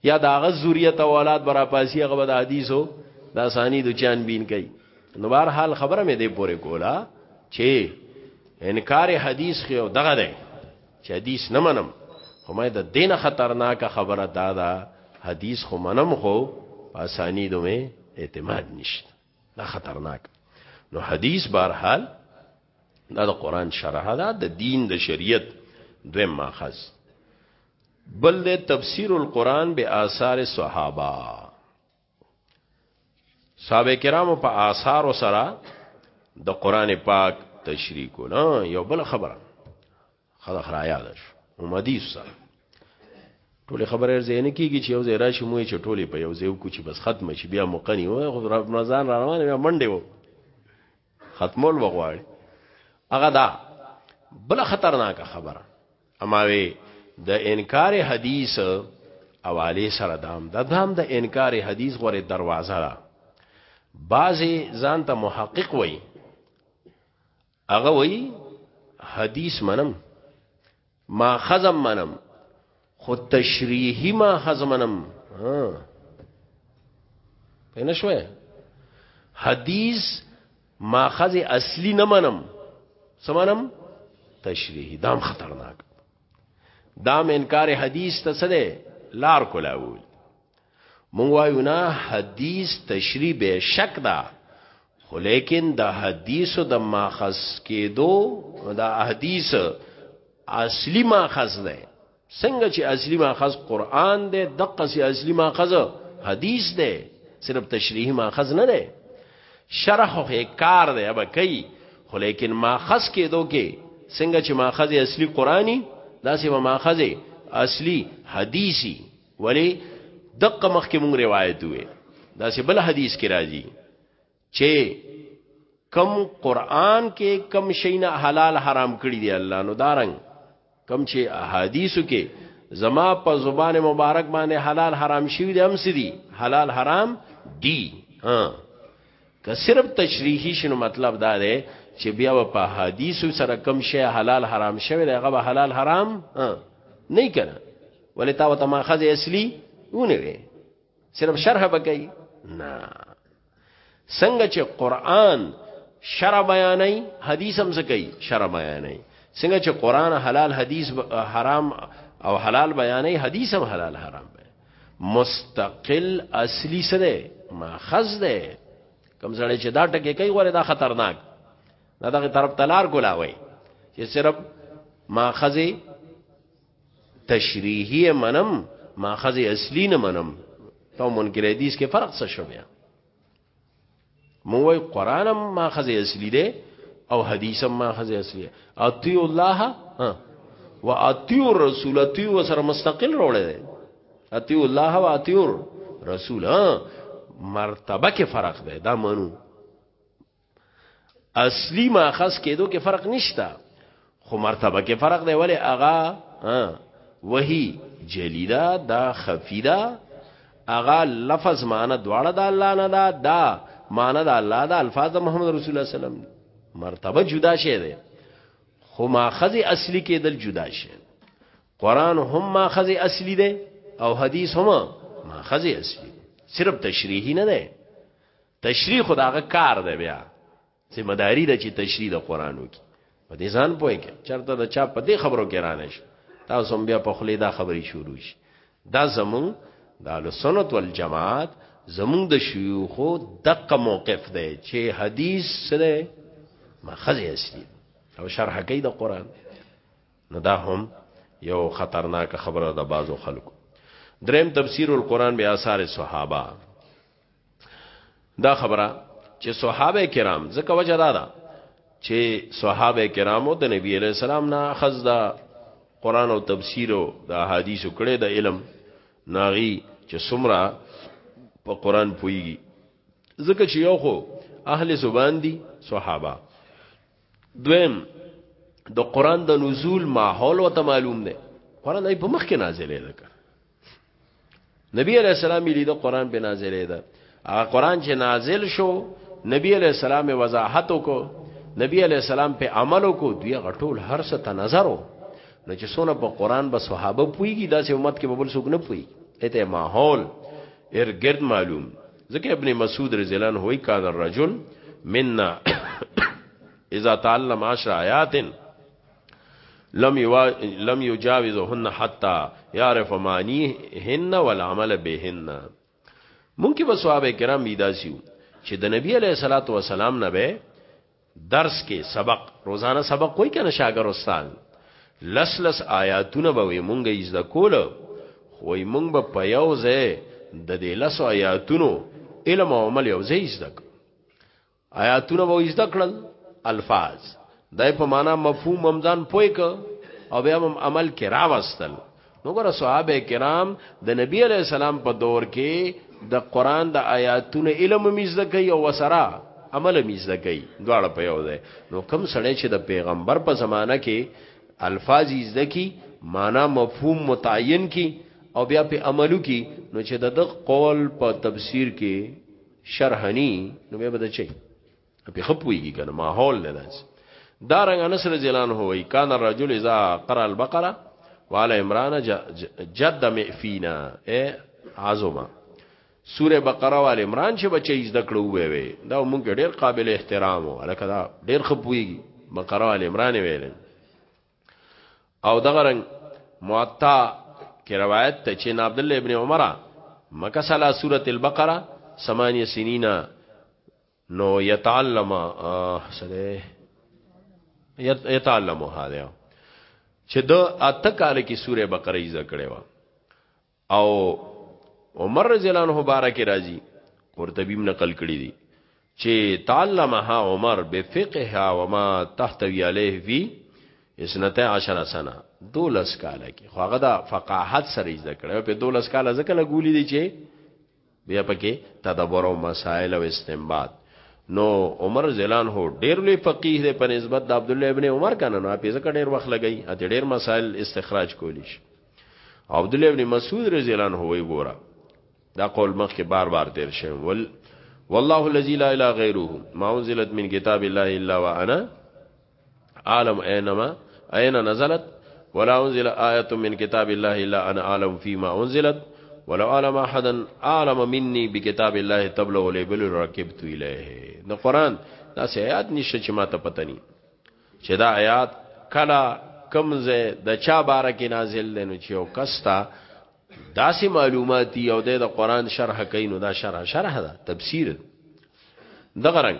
یا دا غ ذریه او اولاد برا پاسی هغه د حدیثو د اسانی د چان بین کوي نو بهر حال خبره مې دې پوره کولا چې انکار حدیث خو دغه دی چې حدیث نه منم خو مې د دینه خطرناک خبره دادا حدیث خو منم خو اسانی دومه اعتماد نشته دا خطرناک نو حدیث بهر حال دا د قران شرح ده د دین د شریعت دویم ماخذ بل د تفسیر القرآن به آثار صحابه صحابه کرامو په آثار سره د قرآن پاک تشریح کو نه یو بل خبره خدا خرا یاد شو اومدی سره ټول خبره زین کیږي چې یو ځای راشي مو چې ټولې په یو ځای کو چې بس ختم شي بیا مقنی و خو رمضان را روان بیا منډه و ختمول وغواړي هغه دا بل خطرناک خبره اماوی د انکار حدیث اوالی سره دام دا دام د انکار حدیث غوره دروازه ده بعضی ځان ته محقق وای هغه وای حدیث منم ما خزم منم خو تشریحی ما خزم منم ها پینشوه حدیث ماخذ اصلی نه منم سمنم تشریح دام خطرناک دام انکار حدیث ته سره لار کولاول مونږ وایو نه حدیث تشریح به شک ده خو لیکن د حدیث د ماخذ کېدو د حدیث اصلي ماخذ نه څنګه چې اصلي ماخذ قران دی دقه سي اصلي ماخذ حدیث دی صرف تشریحي ماخذ نه دی شرح خو کار دی ابا کوي خو لیکن ماخذ کېدو کې څنګه چې ماخذ اصلي قرآني داسې به ماخذ اصلي حدیثي ولی دقه مخکې مونږ روایت وې داسې بل حدیث کې راځي چې کم قران کې کم شینه حلال حرام کړی دی الله نو دارنګ کم چې احادیثو کې زما په زبان مبارک باندې حلال حرام شوی دی هم سدي حلال حرام دی ها که صرف تشریحي شنو مطلب دا دی چې بیا په حدیثو سره کم شی حلال حرام شوی دی هغه حلال حرام نه کړه ولې تا وته ماخذ اصلي ونه وي صرف شرح بکای نه څنګه چې قران شرع بیانای حدیث هم زکای شرع بیانای څنګه چې قران حلال حدیث حرام او حلال بیانای حدیث هم حلال حرام بیان مستقل اصلي سره ماخذ ده کم سره چې دا ټکی کوي غره دا خطرناک دا دغه طرف تلار کولاوي چې صرف ماخذ تشریحی منم ماخذ اصلی نه منم تو منکر حدیث کې فرق څه شوی موږ قرآن هم ماخذ اصلی دی او حدیث هم ماخذ اصلی او تی الله و اتیو رسول اتیو سره مستقل روړی دی اتیو الله و اتیو رسول مرتبه کې فرق دی دا منو اصلي ماخذ کېدو کې فرق نشتا خو مرتبه کې فرق دی ولی اغا وحی جلیدا دا خفیدا اغا لفظ معنی دواړه د الله نه دا دا معنی د الله دا الفاظ د محمد رسول الله صلی الله علیه وسلم مرتبه جدا شه ده خو ماخذ اصلي کېدل جدا شه قران هم ماخذ اصلي ده او حدیث هم ماخذ اصلي صرف تشریحي نه ده تشریح خو د هغه کار دی بیا ذمہ داری ده چې تشریح د قران وکړي په دې ځان پوهه کې چرته د چا په دې خبرو کې رانه شي تاسو بیا په خلی دا خبرې شروع شي دا زمون د سنت والجماعت زمون د شيوخو دقه موقف دی چې حدیث سره مخزه اصلي او شرح کوي د قران نو دا هم یو خطرناک خبره ده بازو خلکو دریم تفسیر القرآن به آثار صحابه دا خبره چې صحابه کرام ځکه وجه دا ده چې صحابه کرامو د نبی علی السلام نه اخذ دا قران او تفسیر او د احادیث کړه د علم ناغي چې سمرا په قران پويږي ځکه چې یو خو اهل زبان دي صحابه دویم د قران د نزول ماحول او ته معلوم نه قران ای په مخ کې نازلې ده نبی علیہ السلام یې د قران په نازلې ده هغه قران چې نازل شو نبی علیہ السلام وضاحت وکړو نبی علیہ السلام په عمل وکړو دوی غټول هر څه ته نظر وو نو چې سونه په قران به صحابه پويږي داسې امت کې ببل سوګ نه پوي اته ماحول ارګرد معلوم ځکه ابن مسعود رضی الله عنه وی کان الرجل منا اذا تعلم عشر آیات لم یوا لم یجاوزهن حتا یعرف معنیهن والعمل بهن مونږ کې بسوابه کرام میداسیو چې د نبی علیہ الصلات والسلام نه به درس کې سبق روزانه سبق کوئی کنه شاګر استاد لس لس آیاتونه به مونږ یې زده کول خو یې مونږ به په یو ځای د دې لس آیاتونو علم او عمل یو ځای زده آیاتونه به زده کړل الفاظ دای په معنا مفهوم همزان پوي ک او بیا هم عمل کې راوستل نو ګور صحابه کرام د نبی علی السلام په دور کې د قران د آیاتونو علم میزده کوي او وسرا عمل میزده کوي دواړه په یو ځای نو کم سړی چې د پیغمبر په زمانہ کې الفاظ یزده کی معنا مفهوم متعین کی او بیا په عملو کې نو چې د قول په تفسیر کې شرحنی نو به بده چي په خپويږي کنه ماحول نه داس دا رنګ انس رضی الله عنه وی کان الرجل اذا قرأ البقره وعلى عمران جد مئفینا اے عظمه سوره بقره وعلى عمران چې بچی زده کړو وی وی دا مونږ ډیر قابل احترام او الکه دا ډیر خپويږي بقره وعلى عمران ویل او دغه رنګ معطا کې روایت ته چې عبد الله ابن عمره مکه سلا سوره البقره ثمانيه سنين نو يتعلم سره يتعلم هذا چې د اته کال کې سوره بقره یې ذکرې و او عمر رضی الله عنه بارک راضی قرطبی نقل کړی دی چې تعلمها عمر بفقهها وما تحتوي عليه في اسنته عشر سنه دولس کاله کې خو هغه د فقاهت سره زده کړو په دولس کاله ځکه لګولې دي چې بیا پکې تدبر او مسائل او استنباط نو عمر رضی الله عنه ډیر لوی فقيه دی په نسبت د عبد الله ابن عمر کنه نو په ځکه ډیر وخت لګی اته ډیر مسائل استخراج کولی شي عبد الله ابن مسعود رضی الله عنه وی ګوره دا قول مخ کې بار بار تیر شي ول والله الذي لا اله غيره ما انزلت من كتاب الله الا وانا عالم اينما اين نزلت ولا انزل آیه من کتاب الله الا انا عالم فيما انزلت ولو علم احدا عالم مني بكتاب الله تبلغ لبل ركبت اليه د قران دا آیات نشته چې ما ته پته ني چې دا آیات کلا کمزه د چا بار کې نازل دي نو چې او کستا داسې معلوماتي او د قران شرح کین نو دا شرح شرح ده تفسیر دغه رنګ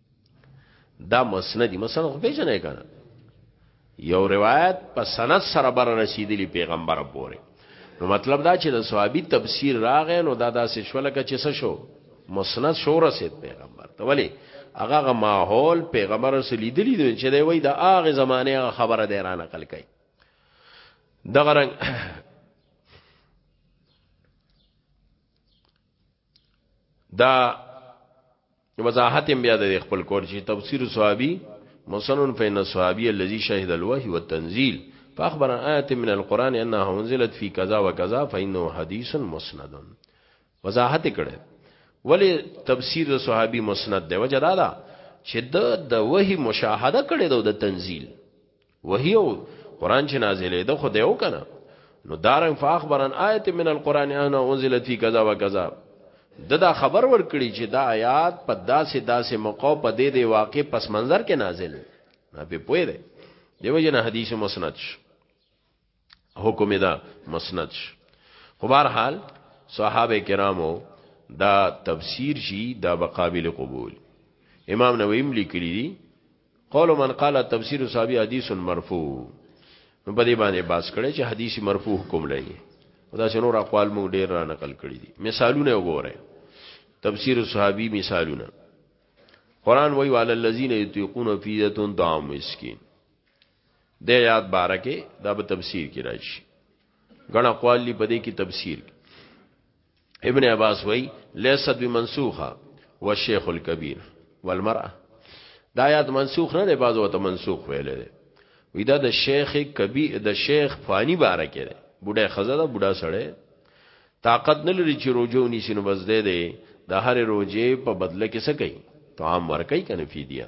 دا مسندی مسند خو پیژنې کنه یو روایت په سند سره بر رسیدلی پیغمبر پورې نو مطلب دا چې د صحابي تفسیر راغې نو دا داسې شو لکه چې څه شو مسند شو رسید پیغمبر ته ولی هغه ماحول پیغمبر سره لیدلی دی چې دی وای د هغه زمانه خبره دی را نقل کړي دغه رنګ دا وضاحت بیا د خپل کور چې تفسیر صحابي مسنن فین صحابي الذي شهد الوحي والتنزيل فاخبر عن آیت من القران انها انزلت في كذا وكذا فانه حديث مسند وضاحت کړه ولی تفسیر د صحابي مسند دی وجه دا ده چې د د وحي مشاهده کړي د تنزيل وهي او قران چې نازلې ده خو دی او کنه نو دارن فاخبرن آیت من القران انا انزلت فی کذا و کذا د دا خبر ورکړي چې دا آیات په داسې داسې موقع په دې دی واقع پس منظر کې نازل نه په پوی دی دیو جن حدیث مسند شو حکم دا مسند شي خو بهر حال صحابه کرامو دا تفسیر شي دا بقابل قبول امام نووي لیکلی دی قول من قال تفسیر صحابي حدیث مرفوع نو په دې باندې باس کړي چې حدیث مرفوع حکم لري دا شنو را قوال مونږ ډیر را نقل کړي دي مثالونه وګوره تفسیر صحابي مثالونه قران وی وعلى الذين يطيقون فيدة طعام مسكين د یاد باره کې دا به تفسیر کې راشي غنا قوالی په دې کې تفسیر کی. ابن عباس وای لیست بمنسوخه والشیخ الكبیر والمرأه دا آیات منسوخ نه دی بعضو ته منسوخ ویل دی وی دا د شیخ کبی د شیخ فانی باره کې دی بوډه خزه دا بوډا سړی طاقت نه لري چې روزو نیسي نو بس دی دی د هر روزې په بدله کې څه کوي طعام ور کوي کنه فدیه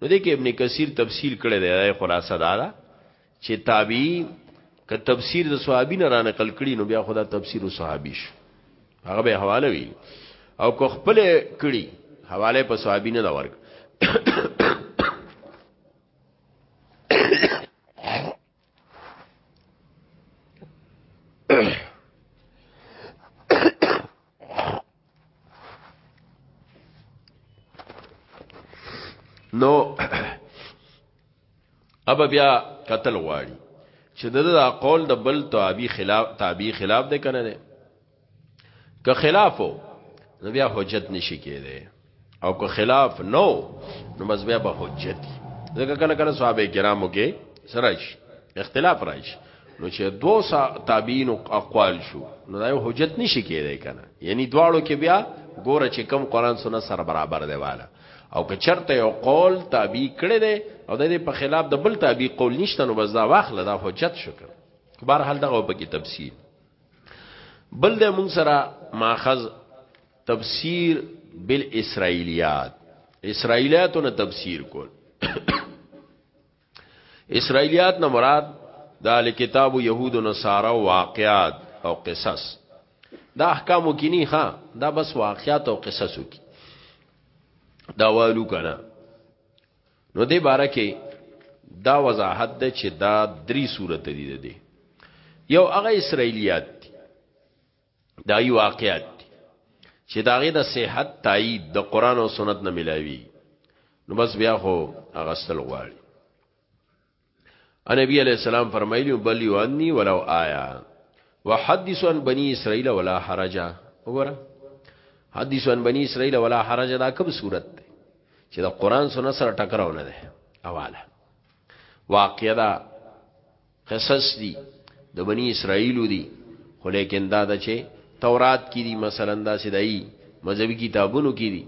نو دې کې ابن کثیر تفسیر کړی دی دا خلاصه دا ده چې تابعی که تفسیر د صحابي نه را نقل کړي نو بیا خدا تفسیر صحابي شو هغه به حواله وی او که خپل کړي حواله په صحابي نه دا ورک نو اب بیا قتل غواړي چې دا قول د بل تعبی خلاف تعبی خلاف ده کنه که خلافو نو بیا حجت نشي کېده او که خلاف نو نو بس بیا به حجت ځکه کله کله صحابه کرامو کې سرج اختلاف راشي نو چې دو تابعین اقوال شو نو دا حجت نشي کېدای کنه یعنی دواړو کې بیا ګوره چې کم قران سنت سره برابر دی والا او که چرته یو قول تابع کړي دی او د دې په خلاف د بل تابع قول نشته نو بس دا واخله دا حجت شو کړه بهر حال دغه په کې تفصیل بل د مونږ سره ماخذ تفسیر بالاسرائیلیات اسرائیلیاتو نه تفسیر کول اسرائیلیات نه مراد د ال کتاب يهود او نصارا واقعات او قصص دا احکامو کې نه ښه دا بس واقعات او قصصو کې دا والو کنه نو دې باره کې دا وضاحت ده چې دا درې صورت دي دي یو هغه اسرایلیات دي دا یو واقعیت دي چې داغه د صحت تایید د قران او سنت نه ملاوي نو بس بیا خو هغه سل غواړي نبی علیہ السلام فرمایلی بل یو انی ولو آیا وحدث عن بنی اسرائیل ولا حرج وګوره حدیث عن بنی اسرائیل ولا حرج دا کوم صورت ده چې د قران سره سره ټکراو نه ده اواله واقعا دا قصص دي د بنی اسرائیل دي خو لیکن دا د چې تورات کې دي مثلا دا سدایي مذهبي کتابونو کې دي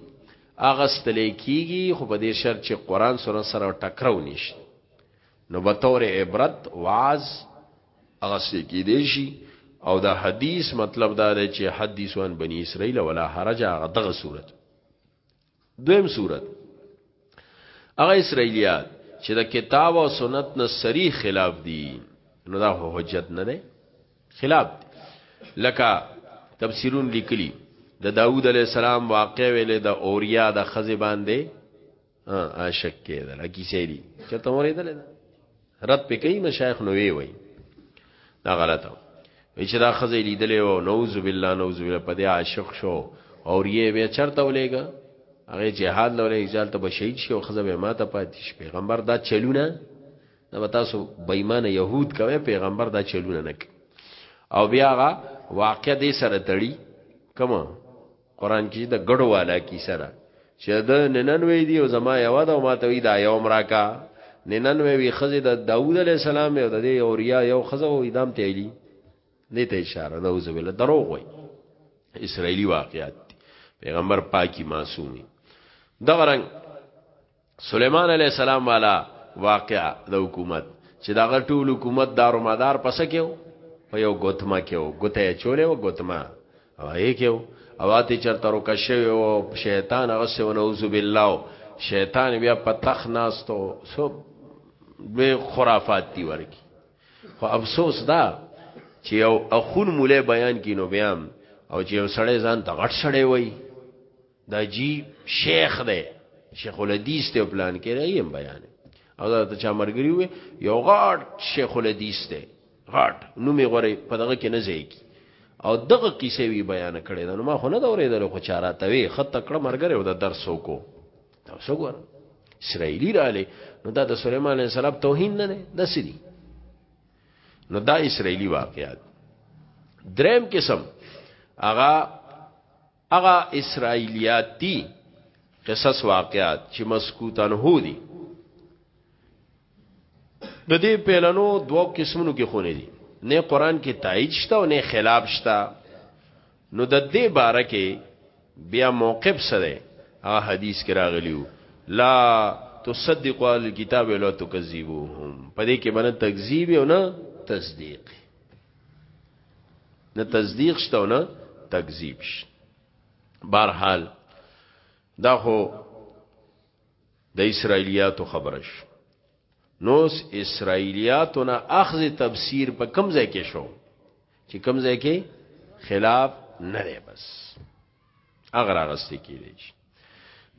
اغستل کیږي خو په دې شرط چې قران سره سره ټکرو نشي نو به تور عبرت واز اغستل کیدې شي او دا حدیث مطلب دا دی چې حدیثوان بنی اسرائیل ولا حرج هغه دغه صورت دویم صورت هغه اسرائیلیات چې د کتاب او سنت نه سری خلاف دي نو دا حجت نه دی خلاف دی لکه تفسیرون لیکلی د دا داوود علی السلام واقع ویلې د اوریا د خزه باندې عاشق کېدل کی سې دي چې ته اوریدل رد پې کوي مشایخ نو وی وی دا غلطه چې دا خزه لیدلې او نعوذ بالله نعوذ بالله په دې عاشق شو اوریا به چرته ولېګا هغه جهاد لولې اجازه ته بشید شي او خزه به ماته پاتې شي پیغمبر دا چلونه دا به تاسو بېمانه يهود کوي پیغمبر دا چلونه نه کوي او بیا هغه واقع دې سره تړي کوم قران کې د ګډو والا کی سره چې د 99 دی او زما یو دا ما ته وی دا یو مراکا 99 وی خزه د داوود علی السلام او د یو ریا یو خزه او ادم ته علی دې ته اشاره دا وزو ویل دروغ وای اسرایلی واقعیات پیغمبر پاکی معصومی دا رنگ سلیمان علیه السلام والا واقع د حکومت چې دا غټول حکومت دارو مدار پس کېو په یو ګوتما کېو ګوته چولې و ګوتما او یې کېو او اته چرته رو کښوي او شیطان هغه سو نعوذ بالله شیطان بیا په تخ ناستو سو به خرافات دی ورکی خو افسوس دا چې یو اخون مولا بیان کینو بیان او چې یو سړی ځان ته غټ سړی وای دا جی شیخ دی شیخ الحدیث ته پلان کړی یم بیان او دا ته چا مرګری وي یو غاټ شیخ الحدیث ته غاټ نومي غوري په دغه کې نه ځي او دغه کیسه وی بیان کړي دا نو ما خو نه دا اورېدل خو چاره ته وي خط کړه مرګره او دا درس وکړو تاسو ګور اسرایلی رااله نو دا د سليمان عليه السلام توهین نه ده د سړي نو دا اسرایلی واقعات دریم قسم اغا هغه اسرایلیات دي قصص واقعات چې مسکوتن هو دي د دې پیلنو دوو قسمونو کې خونه دي نه قران کې تایید شته او نه خلاف شته نو د دې باره کې بیا موقف سره هغه حدیث کې راغلیو لا تصدقوا الكتاب ولا تكذبوهم پدې کې باندې تکذیب او نه تصدیق نه تصدیق شته او نه تکذیب شته بهرحال دا خو د اسرایلیاتو خبرش نوس اسرایلیاتو نه اخذ تفسیر په کم ځای کې شو چې کم ځای کې خلاف نه بس هغه راغسته کیدی شي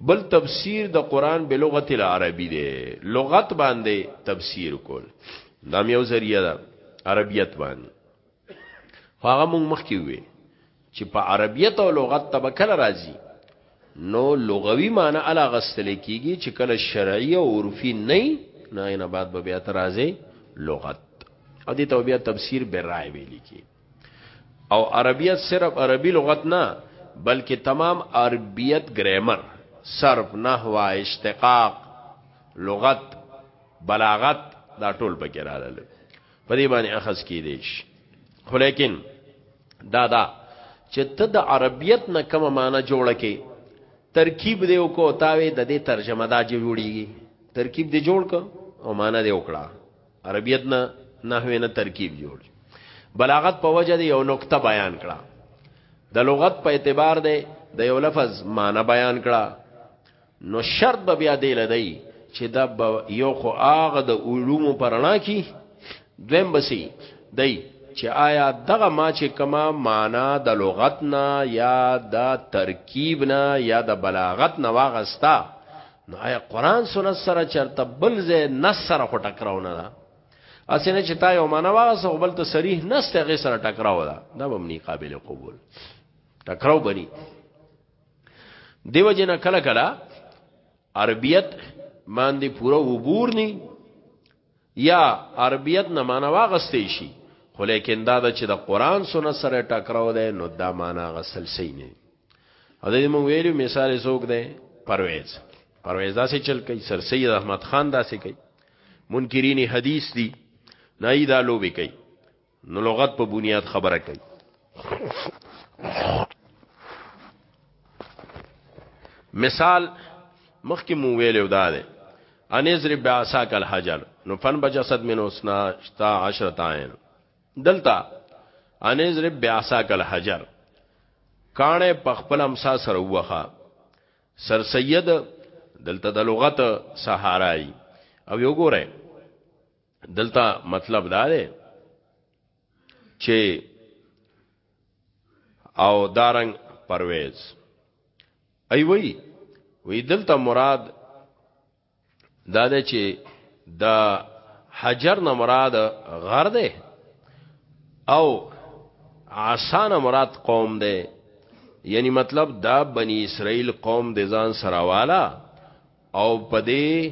بل تفسیر د قران به لغت العربی دی لغت باندې تفسیر کول دا یو ذریعہ ده عربیت باندې هغه موږ مخکې وې چې په عربیت او لغت تبکل راځي نو لغوي معنی الا غستل کیږي چې کله شرعي او عرفي نه نه نه بعد به بیا ترازه لغت او دې توبیا تفسیر برای ویل کی او عربیت صرف عربی لغت نه بلکې تمام عربیت ګرامر صرف نحو اشتقاق لغت بلاغت دا ټول پکې راغلل په دې باندې اخص کې دي خو لیکن دا دا چې ته د عربیت نه کومه معنی جوړه کې ترکیب دی او کو تاوي د دې ترجمه دا جوړیږي ترکیب دی جوړ ک او معنی دی وکړه عربیت نه نحوی نه ترکیب جوړ بلاغت په وجه دی یو نقطه بیان کړه د لغت په اعتبار دی د یو لفظ معنی بیان کړه نو شرط به بیا دی لدی چې دا یو خو هغه د علوم پرانا کی دویم بسی دی چې آیا دغه ما چې کما معنا د لغت نه یا د ترکیب نه یا د بلاغت نه واغستا نو آیا قران سنت سره چرته بل ځای نص سره خو ټکراونه ده اسنه چې تا یو معنا واغسه بل ته صریح نص ته غي سره ټکراو ده دا به منی قابل قبول ټکراو بني دیو جن کله کله عربیت باندې پورا عبور ني یا عربیت نه معنا واغستې شي خو لیکن دا چې د قران سنت سره ټکراو دی نو دا معنا غسل صحیح نه او د موږ ویلو مثال زوګ دی پرویز پرویز داسې چل کوي سر سید احمد خان داسې کوي منکرین حدیث دي نه دا لوبي کوي نو لغت په بنیاد خبره کوي مثال مخکې مو ویلو دا ده ان ازرب بعصاک الحجر نو فن بجسد من اسنا شتا عشرت عین دلتا ان ازرب بعصاک الحجر کانه پخپل امسا سره وخه سر سید دلته د لغت سهارای او یو ګوره دلته مطلب دا دی چې او دارنګ پرويز ای وی وی دلته مراد دا ده چې دا حجر نه مراد غر ده او عسانه مراد قوم ده یعنی مطلب دا بنی اسرائیل قوم د ځان سره والا او پدې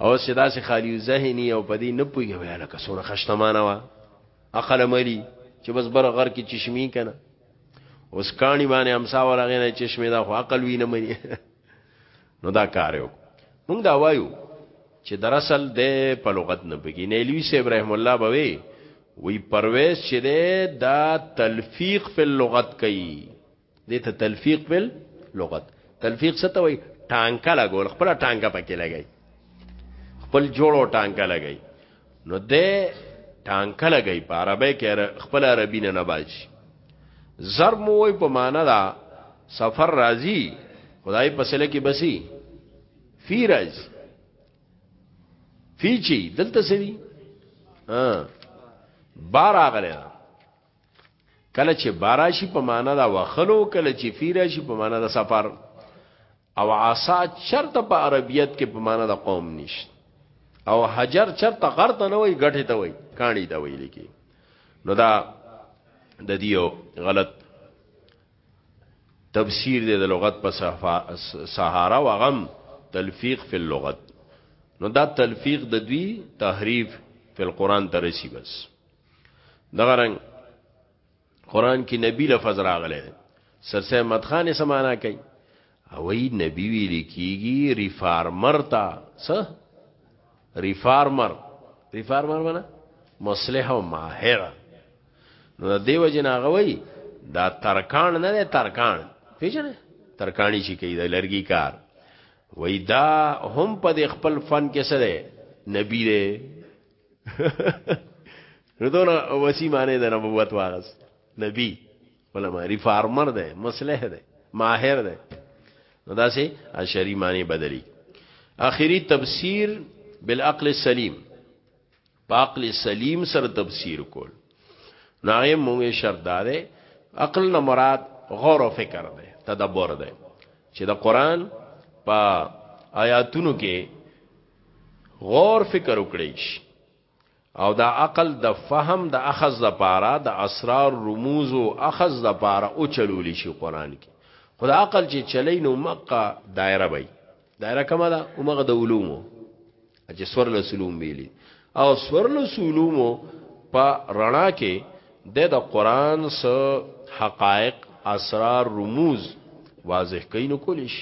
او صدا سي خالی ذهني او پدی نه پوي وی لکه سونه خشتمانه وا عقل ملي چې بس بر غر کې چشمي کنه اوس کانی باندې امسا ولا غنه چشمه دا خو عقل وی نه مني نو دا کار یو موږ دا وایو چې دراصل د په لغت نه بګی نه لوی سی ابراهيم الله بوي وی پرويز چې ده دا تلفیق فی اللغت کوي دې ته تلفیق په لغت تلفیق څه ته وایي ټانکه لګول خپل ټانکه پکې لګای خپل جوړو ټانکه لګای نو دې ټانکه لګای په عربی کې خپل عربی نه نباج ضرب مو وي په معنا دا سفر راځي خدای په سله کې بسي فی راځي فی چی دلته سری ها بار اغله کله چې باراشي په معنا دا وخلو کله چې فیراشي په معنا دا سفر او عصا چرته په عربیت کې په معنا دا قوم نشته او حجر چرته غرت نه وای غټه ته وای کانی دا ویل کی نو دا د دیو غلط تفسیر دی د لغت په سهارا و غم تلفیق فی اللغت نو دا تلفیق د دوی تحریف فی القرآن ترسی بس دغه رنګ قران کې نبی لفظ راغلی دی سرسه مدخان سمانا کوي او ای نبی ویل کیږي ریفارمر تا س ریفارمر ریفارمر معنی مصلح او ماهر نو دیو جن هغه وی دا ترکان نه دی ترکان پیژنه ترکانی شي کوي د لرګي کار وای دا هم په خپل فن کې سره نبی دی ردون وسی معنی د نبوت واغس نبی علماء ری فارمر ده مصلح ده ماهر ده نو دا سه اشری معنی بدلی اخری تفسیر بالعقل السلیم عقل سلیم سره تفسیر کول ناغه مونږه شرط داده عقل نه مراد غور او فکر ده تدبر ده چې د قران په آیاتونو کې غور فکر وکړئ شي او دا عقل د فهم د اخذ د پاره د اسرار رموز او اخذ د پاره او چلول شي قران کې خدا عقل چې چلی نو مقه دایره وي دایره کومه ده اومغه د علومو چې سور له علوم ویلي او سور له علوم په رڼا کې د د قران سره حقایق اسرار رموز واضح کین کولیش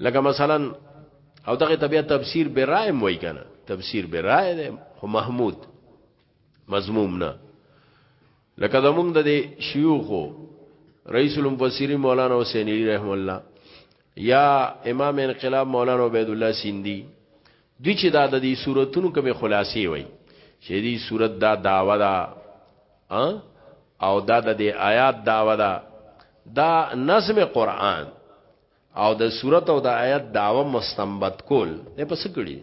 لکه مثلا او دغه طبيعت تفسیر برایم وای کنه تفسیر برای ده خو محمود مضموم نه لکه زمونږ د شيوخو رئیس المفسرین مولانا حسین علی رحم الله یا امام انقلاب مولانا عبید الله سیندی دوی چې دا د دې صورتونو کومه خلاصې وای چې دې صورت دا داوا دا او دا د دې آیات داوا دا دا نظم قران او د صورت او د آیت داوا مستنبط کول نه پس کړی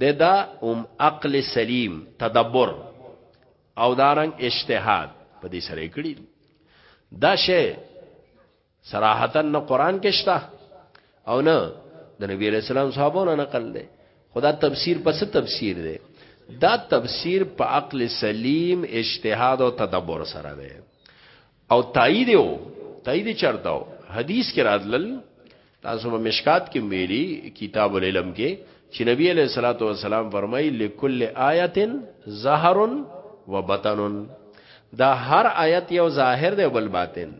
د دا ام عقل سلیم تدبر او دارنګ اجتهاد په دې سره کړی دا شی صراحتا نه قران کې شته او نه د نبی رسول الله صحابه نه نقل دی خدا تفسیر پس تفسیر دی دا تفسیر په عقل سلیم اجتهاد او تدبر سره دی او تایید او تایید چرته او حدیث کې راتلل تاسو په مشکات کې ویلي کتاب العلم کې چې نبی علیہ الصلوۃ والسلام فرمایي لکل آیه ظهر و بطن دا هر آیت یو ظاهر دی بل باطن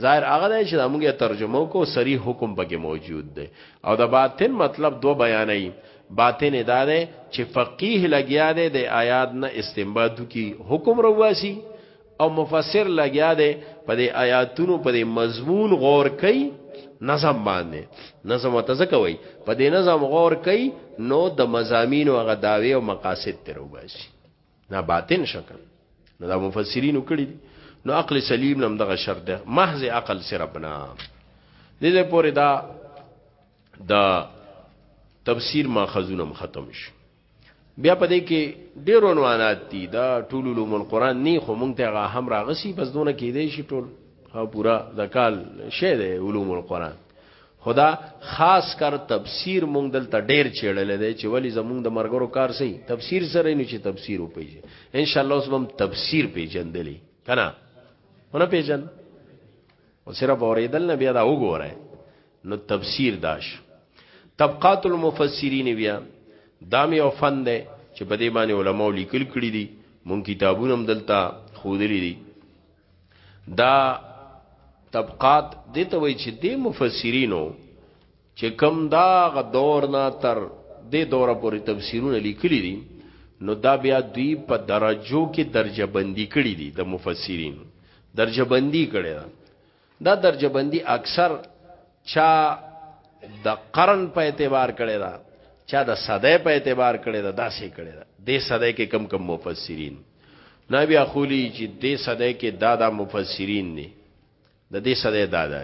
ظاهر هغه دی چې موږ ترجمه کو صریح حکم پکې موجود دی او دا باطن مطلب دو بیانې باطن دا دی چې فقيه لګیا دی د آیات نه استنباط کی حکم رواسي او مفسر لګیا دی په دې آیاتونو په دې مضمون غور کوي نظم باندې نظم وتزکوي په دې نظم غور کوي نو د مزامین او غداوی او مقاصد تر وباسي نه باطن شکل نو دا مفسرین کړي دي نو عقل سلیم نم دغه شرط ده محض عقل سره بنا دې دې پورې دا د تفسیر ماخذونم ختم شي بیا په دې کې ډېر عنوانات دي دا ټول علوم القرآن نه خو مونږ ته هغه هم راغسي بس دونه کې دی شي ټول او پورا د کال شی دی علوم القرآن خدا خاص کر تفسیر مونږ دلته ډېر چېړل دی چې ولی زمونږ د مرګرو کار سي تفسیر سره نه چې تفسیر او پیژ ان شاء الله اوس هم تفسیر پیژندلې کنه ونه پیژن او صرف اوریدل نه بیا دا وګوره نو تفسیر داش طبقات المفسرین بیا دا مې او فن ده چې په دې باندې علما لیکل کړي دي مون کتابونه هم دلته خودلې دي دا طبقات دې ته وایي چې د مفسرینو چې کم دا غ دور نه تر دې دوره پورې تفسیرونه لیکلي دي نو دا بیا دوی په درجو کې درجه بندي کړي دي د مفسرین درجه بندي کړي ده دا درجه بندي اکثر چا د قرن په اعتبار کړي دا چا د صدې په اعتبار کړي دا داسې کړي دا د صدې کې کم کم مفسرین نه بیا خولی چې د صدې کې دا دا مفسرین نه د دې صدې دا دا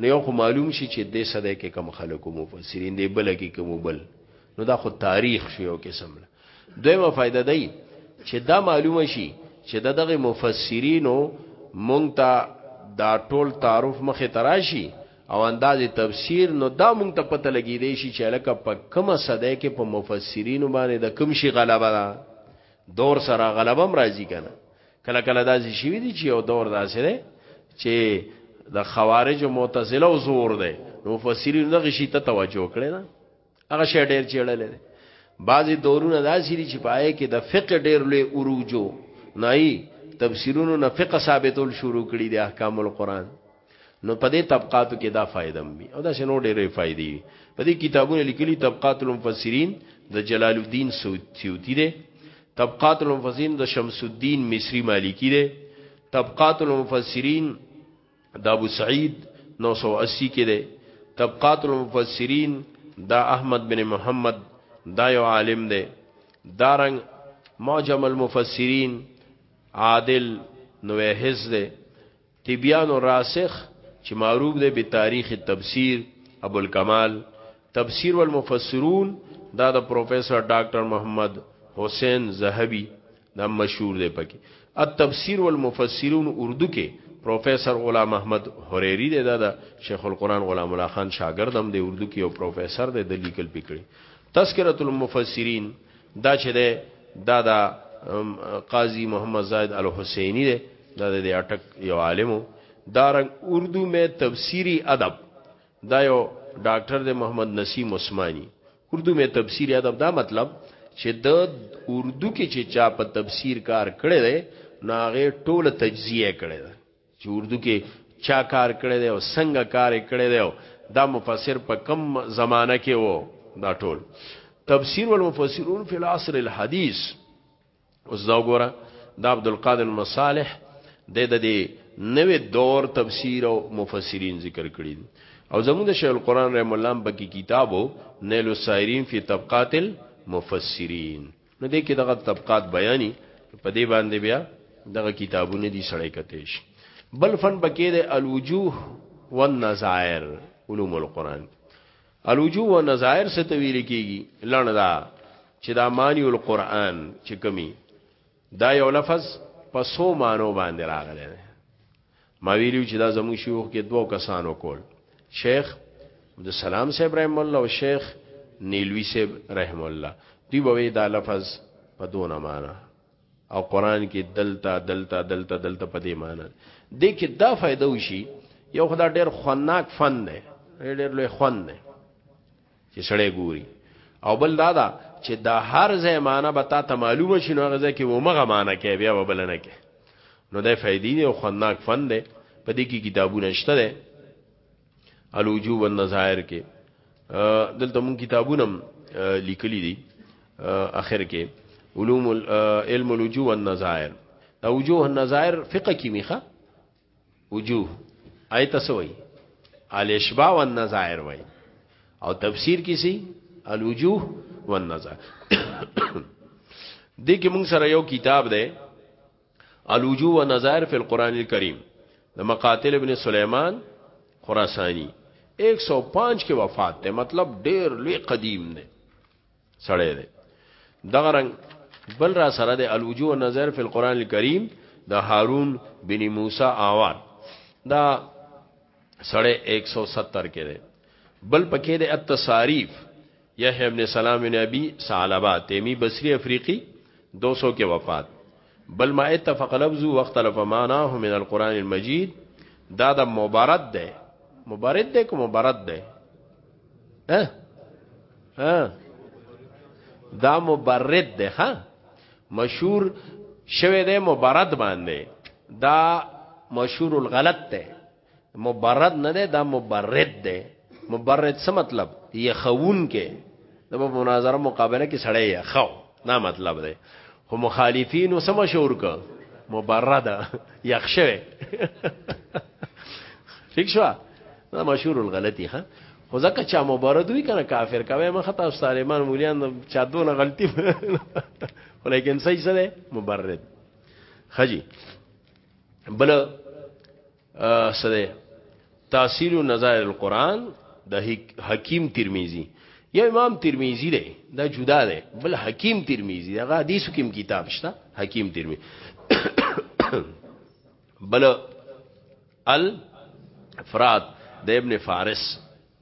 نو یو خو معلوم شي چې د صدې کې کم خلکو مفسرین دی بل کې کوم بل نو دا خو تاریخ شو یو قسم له دویمه فائده دا چې دا معلومه شي چې د دغه مفسرینو مونږ ته دا ټول تعارف مخه تراشي او انداز تفسیر نو دا مونږ ته پته لګی دی شي چې لکه په کومه صده کې په مفسرینو باندې د کوم شي غلبه ده دور سره غلبه هم راځي کنه کله کله دا شي شي دي چې یو دور داسې دی چې د خوارج او معتزله زور دی نو مفسرین دغه شي ته توجه کړي نه هغه شی ډیر چیړل دي بعضی دورونه داسې دي چې پای کې د فقه ډیر لوی عروجو نه تفسیرونو نه فقه ثابتول شروع کړي د احکام القرآن نو په دې طبقاتو کې دا فائدہ مي او دا شنو ډېرې فائدې په دې کتابونو لیکلي طبقات المفسرین د جلال الدین سیوطی دی طبقات المفسرین د شمس الدین مصری مالکی دی طبقات المفسرین دا ابو سعید 980 کې ده طبقات المفسرین دا احمد بن محمد دا یو عالم ده دارنګ معجم المفسرین عادل نویحز ده تبیان الراسخ چې معروف ده به تاریخ تفسیر ابو الکمال تفسیر والمفسرون دا د پروفیسور ډاکټر محمد حسین زهبی دا مشهور دی پکې التفسیر والمفسرون اردو کې پروفیسور غلام احمد حریری دی دا, دا شیخ القرآن غلام الله خان شاګرد هم دی اردو کې یو پروفیسور دی د لیکل پکړي تذکرۃ المفسرین دا چې دی دا دا قاضی محمد زاید الحسینی دی دا د اٹک یو عالمو دارنګ اردو میں تفسیری ادب دا یو ډاکټر دی محمد نسیم عثماني اردو مې تفسیر ادب دا مطلب چې د اردو کې چې چا په تفسیر کار کړی دی نو هغه ټوله تجزیه کړی ده چې اردو کې چا کار کړی دی او څنګه کار کړی دی دا مفسر په کم زمانہ کې وو دا ټول تفسیر والمفسرون فی العصر الحدیث اوس دا وګوره د عبد القادر مصالح د د دې نوې دور تفسیر او مفسرین ذکر کړی او زموږ د شیخ القرآن رحم الله بکی کتابو نیل السائرین فی طبقات المفسرین نو دې کې دغه طبقات بیانې په دې باندې بیا دغه کتابونه دي سړی کته شي بل فن بکې د الوجوه والنظائر علوم القرآن الوجوه و نظائر څه ته ویل کیږي لړ دا چې دا معنی القرآن چې کمی دا یو لفظ په سو مانو باندې راغلی دی ما ویلو چې دا زموږ شیوخ کې دوو کسانو کول شیخ عبد السلام صاحب رحم الله او شیخ نیلوی صاحب رحم الله دی به دا لفظ په دونه معنی او قران کې دلته دلته دلته دلته په دې معنی دې کې دا فائدہ وشي یو خدای ډېر خناک فن دی ډېر لوی خن دی چې سړی ګوري او بل دا دا چې دا هر ځای معنی به تا ته معلومه شي نو غزا کې ومغه معنی کې بیا وبل نه کې نو دا فائدې دی او خناک فن دی په دې کې کتابونه شته الوجوب والنظائر کې دلته مون کتابونه لیکلي دي اخر کې علوم علم الوجوه والنظائر دا وجوه النظائر فقه کې میخه وجوه آیت سوئی الاشباع والنظائر وای او تفسیر کې سي الوجوه والنظائر دې کې مونږ سره یو کتاب دی الوجو و نظائر فی القرآن الكریم د مقاتل ابن سلیمان خراسانی 105 کې وفات ته مطلب ډیر لوی قدیم دی سړی دی دغه رنگ بل را سره د الوجو و نظر فی القرآن الكریم د هارون بن موسی آوار دا سړی 170 کې دی بل پکې د التصاریف یحیی ابن سلام بن ابي ثعلبه تیمی بصری افریقی 200 کې وفات بل ما اتفق لفظ واختلف معناه من القران المجید دا د مبارد ده مبارد ده که مبارد ده ها ها دا مبرد ده ها مشهور شوه ده مبارد باندې دا مشهور الغلط ده مبرد نه ده دا مبرد ده مبرد څه مطلب یخون کې د په مناظره مقابله کې سړی یخو دا مطلب ده خو مخالفین سم مشهور ک مبرد یخ شوه ٹھیک شو دا مشهور الغلطی ها خو ځکه چا مبارد وی کنه کافر کوي مخه تاسو طالبان مولیان چا دونه غلطي ولیکن صحیح سره مبرد خجی بل سره تحصیل نظائر القرآن د حکیم ترمذی یا امام ترمذی دی دا جدا دی بل حکیم ترمذی هغه حدیث کوم کتاب شته حکیم ترمذی بل الفراد د ابن فارس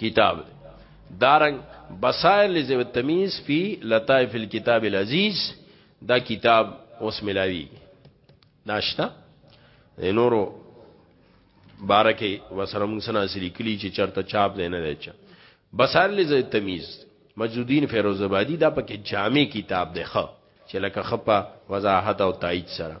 کتاب دی دارنګ بصائر لزو تمیز فی لطائف الكتاب العزیز دا کتاب اوس ملاوی ناشتا نورو بارکه وسره موږ سره سری کلی چې چرته چاپ دی نه دی چا بصائر لزو تمیز مجدودین فیروز آبادی دا پکې جامع کتاب دی ښه چې لکه خپه وضاحت او تایید سره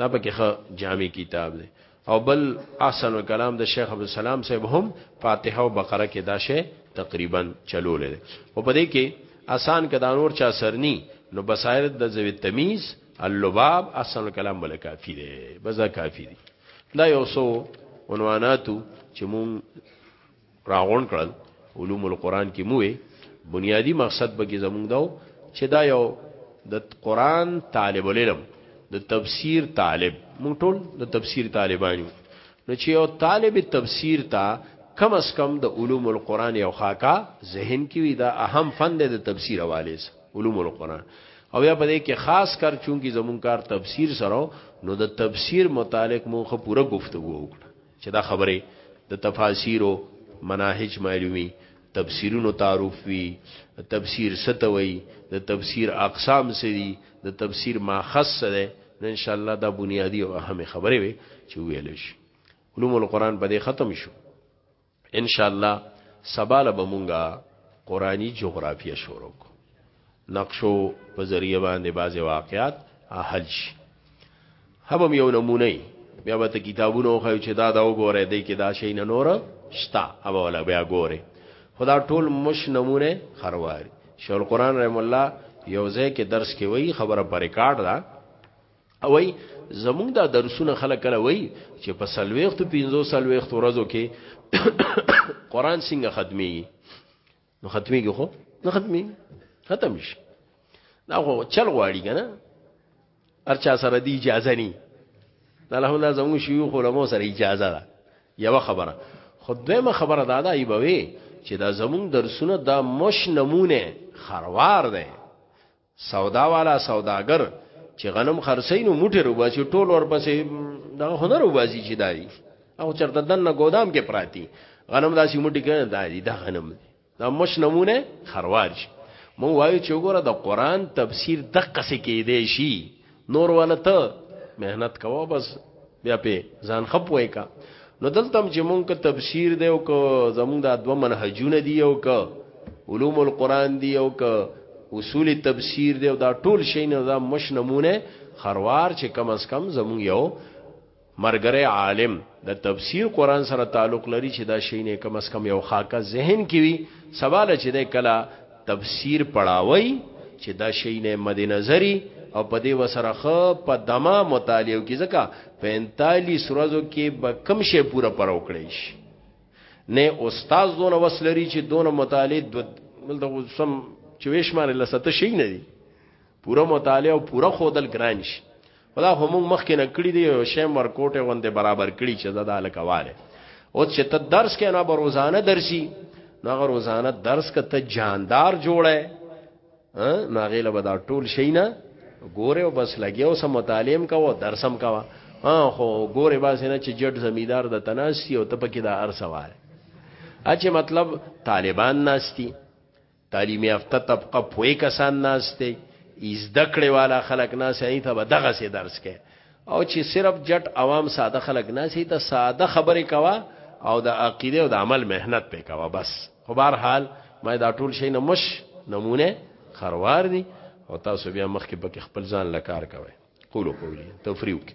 دا پکې خ جامع کتاب دی او بل احسن الکلام د شیخ عبد السلام صاحب هم فاتحه او بقره کې دا شی تقریبا چلول دي او په دې کې آسان کدا نور چا سرنی نو بصائر د ذوی تمیز اللباب احسن الکلام بل کافی دی بس دا کافی دی دا یو سو عنواناتو چې مون راغونډ کړل علوم القرآن کې موې بنیادی مقصد به کې زمونږ داو چې دا یو د قرآن طالب العلم د تفسیر طالب مونږ ټول د تفسیر طالبانو نو چې یو طالب تفسیر ته کم از کم د علوم القرآن یو خاکا ذهن کې وي دا اهم فن دی د تفسیر حواله سره علوم القرآن او یا په دې کې خاص کر چونکی زمونږ کار تفسیر سره نو د تفسیر متعلق مونږه پوره گفتگو وکړه چې دا خبره د تفاسیر او مناهج معلومی تفسیرونو تعارف وی تفسیر ستوي د تفسیر اقسام سری د تفسیر ماخص سره نو ان شاء الله دا بنیادی او اهم خبره وي چې ویل شي علوم القرآن په دې ختم شو ان شاء الله سباله بمونګه قرآنی جغرافیه شروع کو نقشو په ذریعه باندې بعضې واقعات حل شي هم هم یو نمونه بیا به ته کتابونه وښایو چې دا دا وګوره دی کې دا شی نه نور شتا او ولا بیا ګوره خدا ټول مش نمونه خرواري شیخ القرآن رحم الله یو ځای کې درس کې وایي خبره پر ریکارډ ده او وایي زمونږ دا درسونه خلک کله وایي چې په سلويختو 15 سلويختو ورځو کې قرآن څنګه ختمي نو ختميږي خو نه ختمي ختم شي دا خو چل غواړي کنه ارچا سره دی اجازه ني دا له نه زمو شيوخ علماء سره اجازه ده یو خبره خدایمه خبره دادا ای بوي چې دا زمون درسونه دا مش نمونه خروار ده سودا والا سوداګر چې غنم خرڅي نو موټر وباسي ټول ورپسې دا هنر وباسي چې دای او چرته دنه ګودام کې پراتی غنم داسې موټی کنه دای دا غنم دا مش نمونه خروارج مون وایو چې وګوره د قران تفسیر دقه سې کې دی شي نور ولته مهنت کوه بس بیا په ځان خپ وای کا نو دلته چې مونږ ته تفسیر دی او که زمونږ د دوه منهجونه دی او که علوم القرآن دی او که اصول تفسیر دی او دا ټول شی نه دا مش نمونه خروار چې کم از کم زمونږ یو مرګری عالم د تفسیر قران سره تعلق لري چې دا شی نه کم از کم یو خاکه ذهن کې وي سوال چې د کلا تفسیر پړاوي چې دا شی نه مد نظری او په دې وسره خ په دما مطالعه کی ځکه 45 ورځو کې به کم شی پوره پر وکړي شي نه استاد دون وسلري چې دون مطالعه د سم چويش مار لسته شي نه دي پوره مطالعه او پوره خودل ګران شي خدا خو موږ مخکې نه کړی دی او شیم ورکوټه غونډه برابر کړی چې زدا لکواله او چې ته درس کې نه به روزانه درسي نو هغه روزانه درس کې ته جاندار جوړه نو هغه له بدا ټول شي نه ګوره او بس لګي او سم مطالعه کوو درسم کوو ها خو ګوره باز نه چې جټ زمیدار د تناسي او ته پکې دا ارسوار اچې مطلب طالبان ناشتي تعلیم یافته طبقه پوهې کسان ناس دی زده کړې والا خلک ناس یې ته به دغه سي درس کې او چې صرف جټ عوام ساده خلک ناس یې ته ساده خبرې کوا او د عقیده او د عمل مهنت پې کوا بس خو بهر حال ما دا ټول شي نه مش نمونه خروار دي او تاسو بیا مخ کې پکې خپل ځان لکار کوي قولو قولی تفریو کې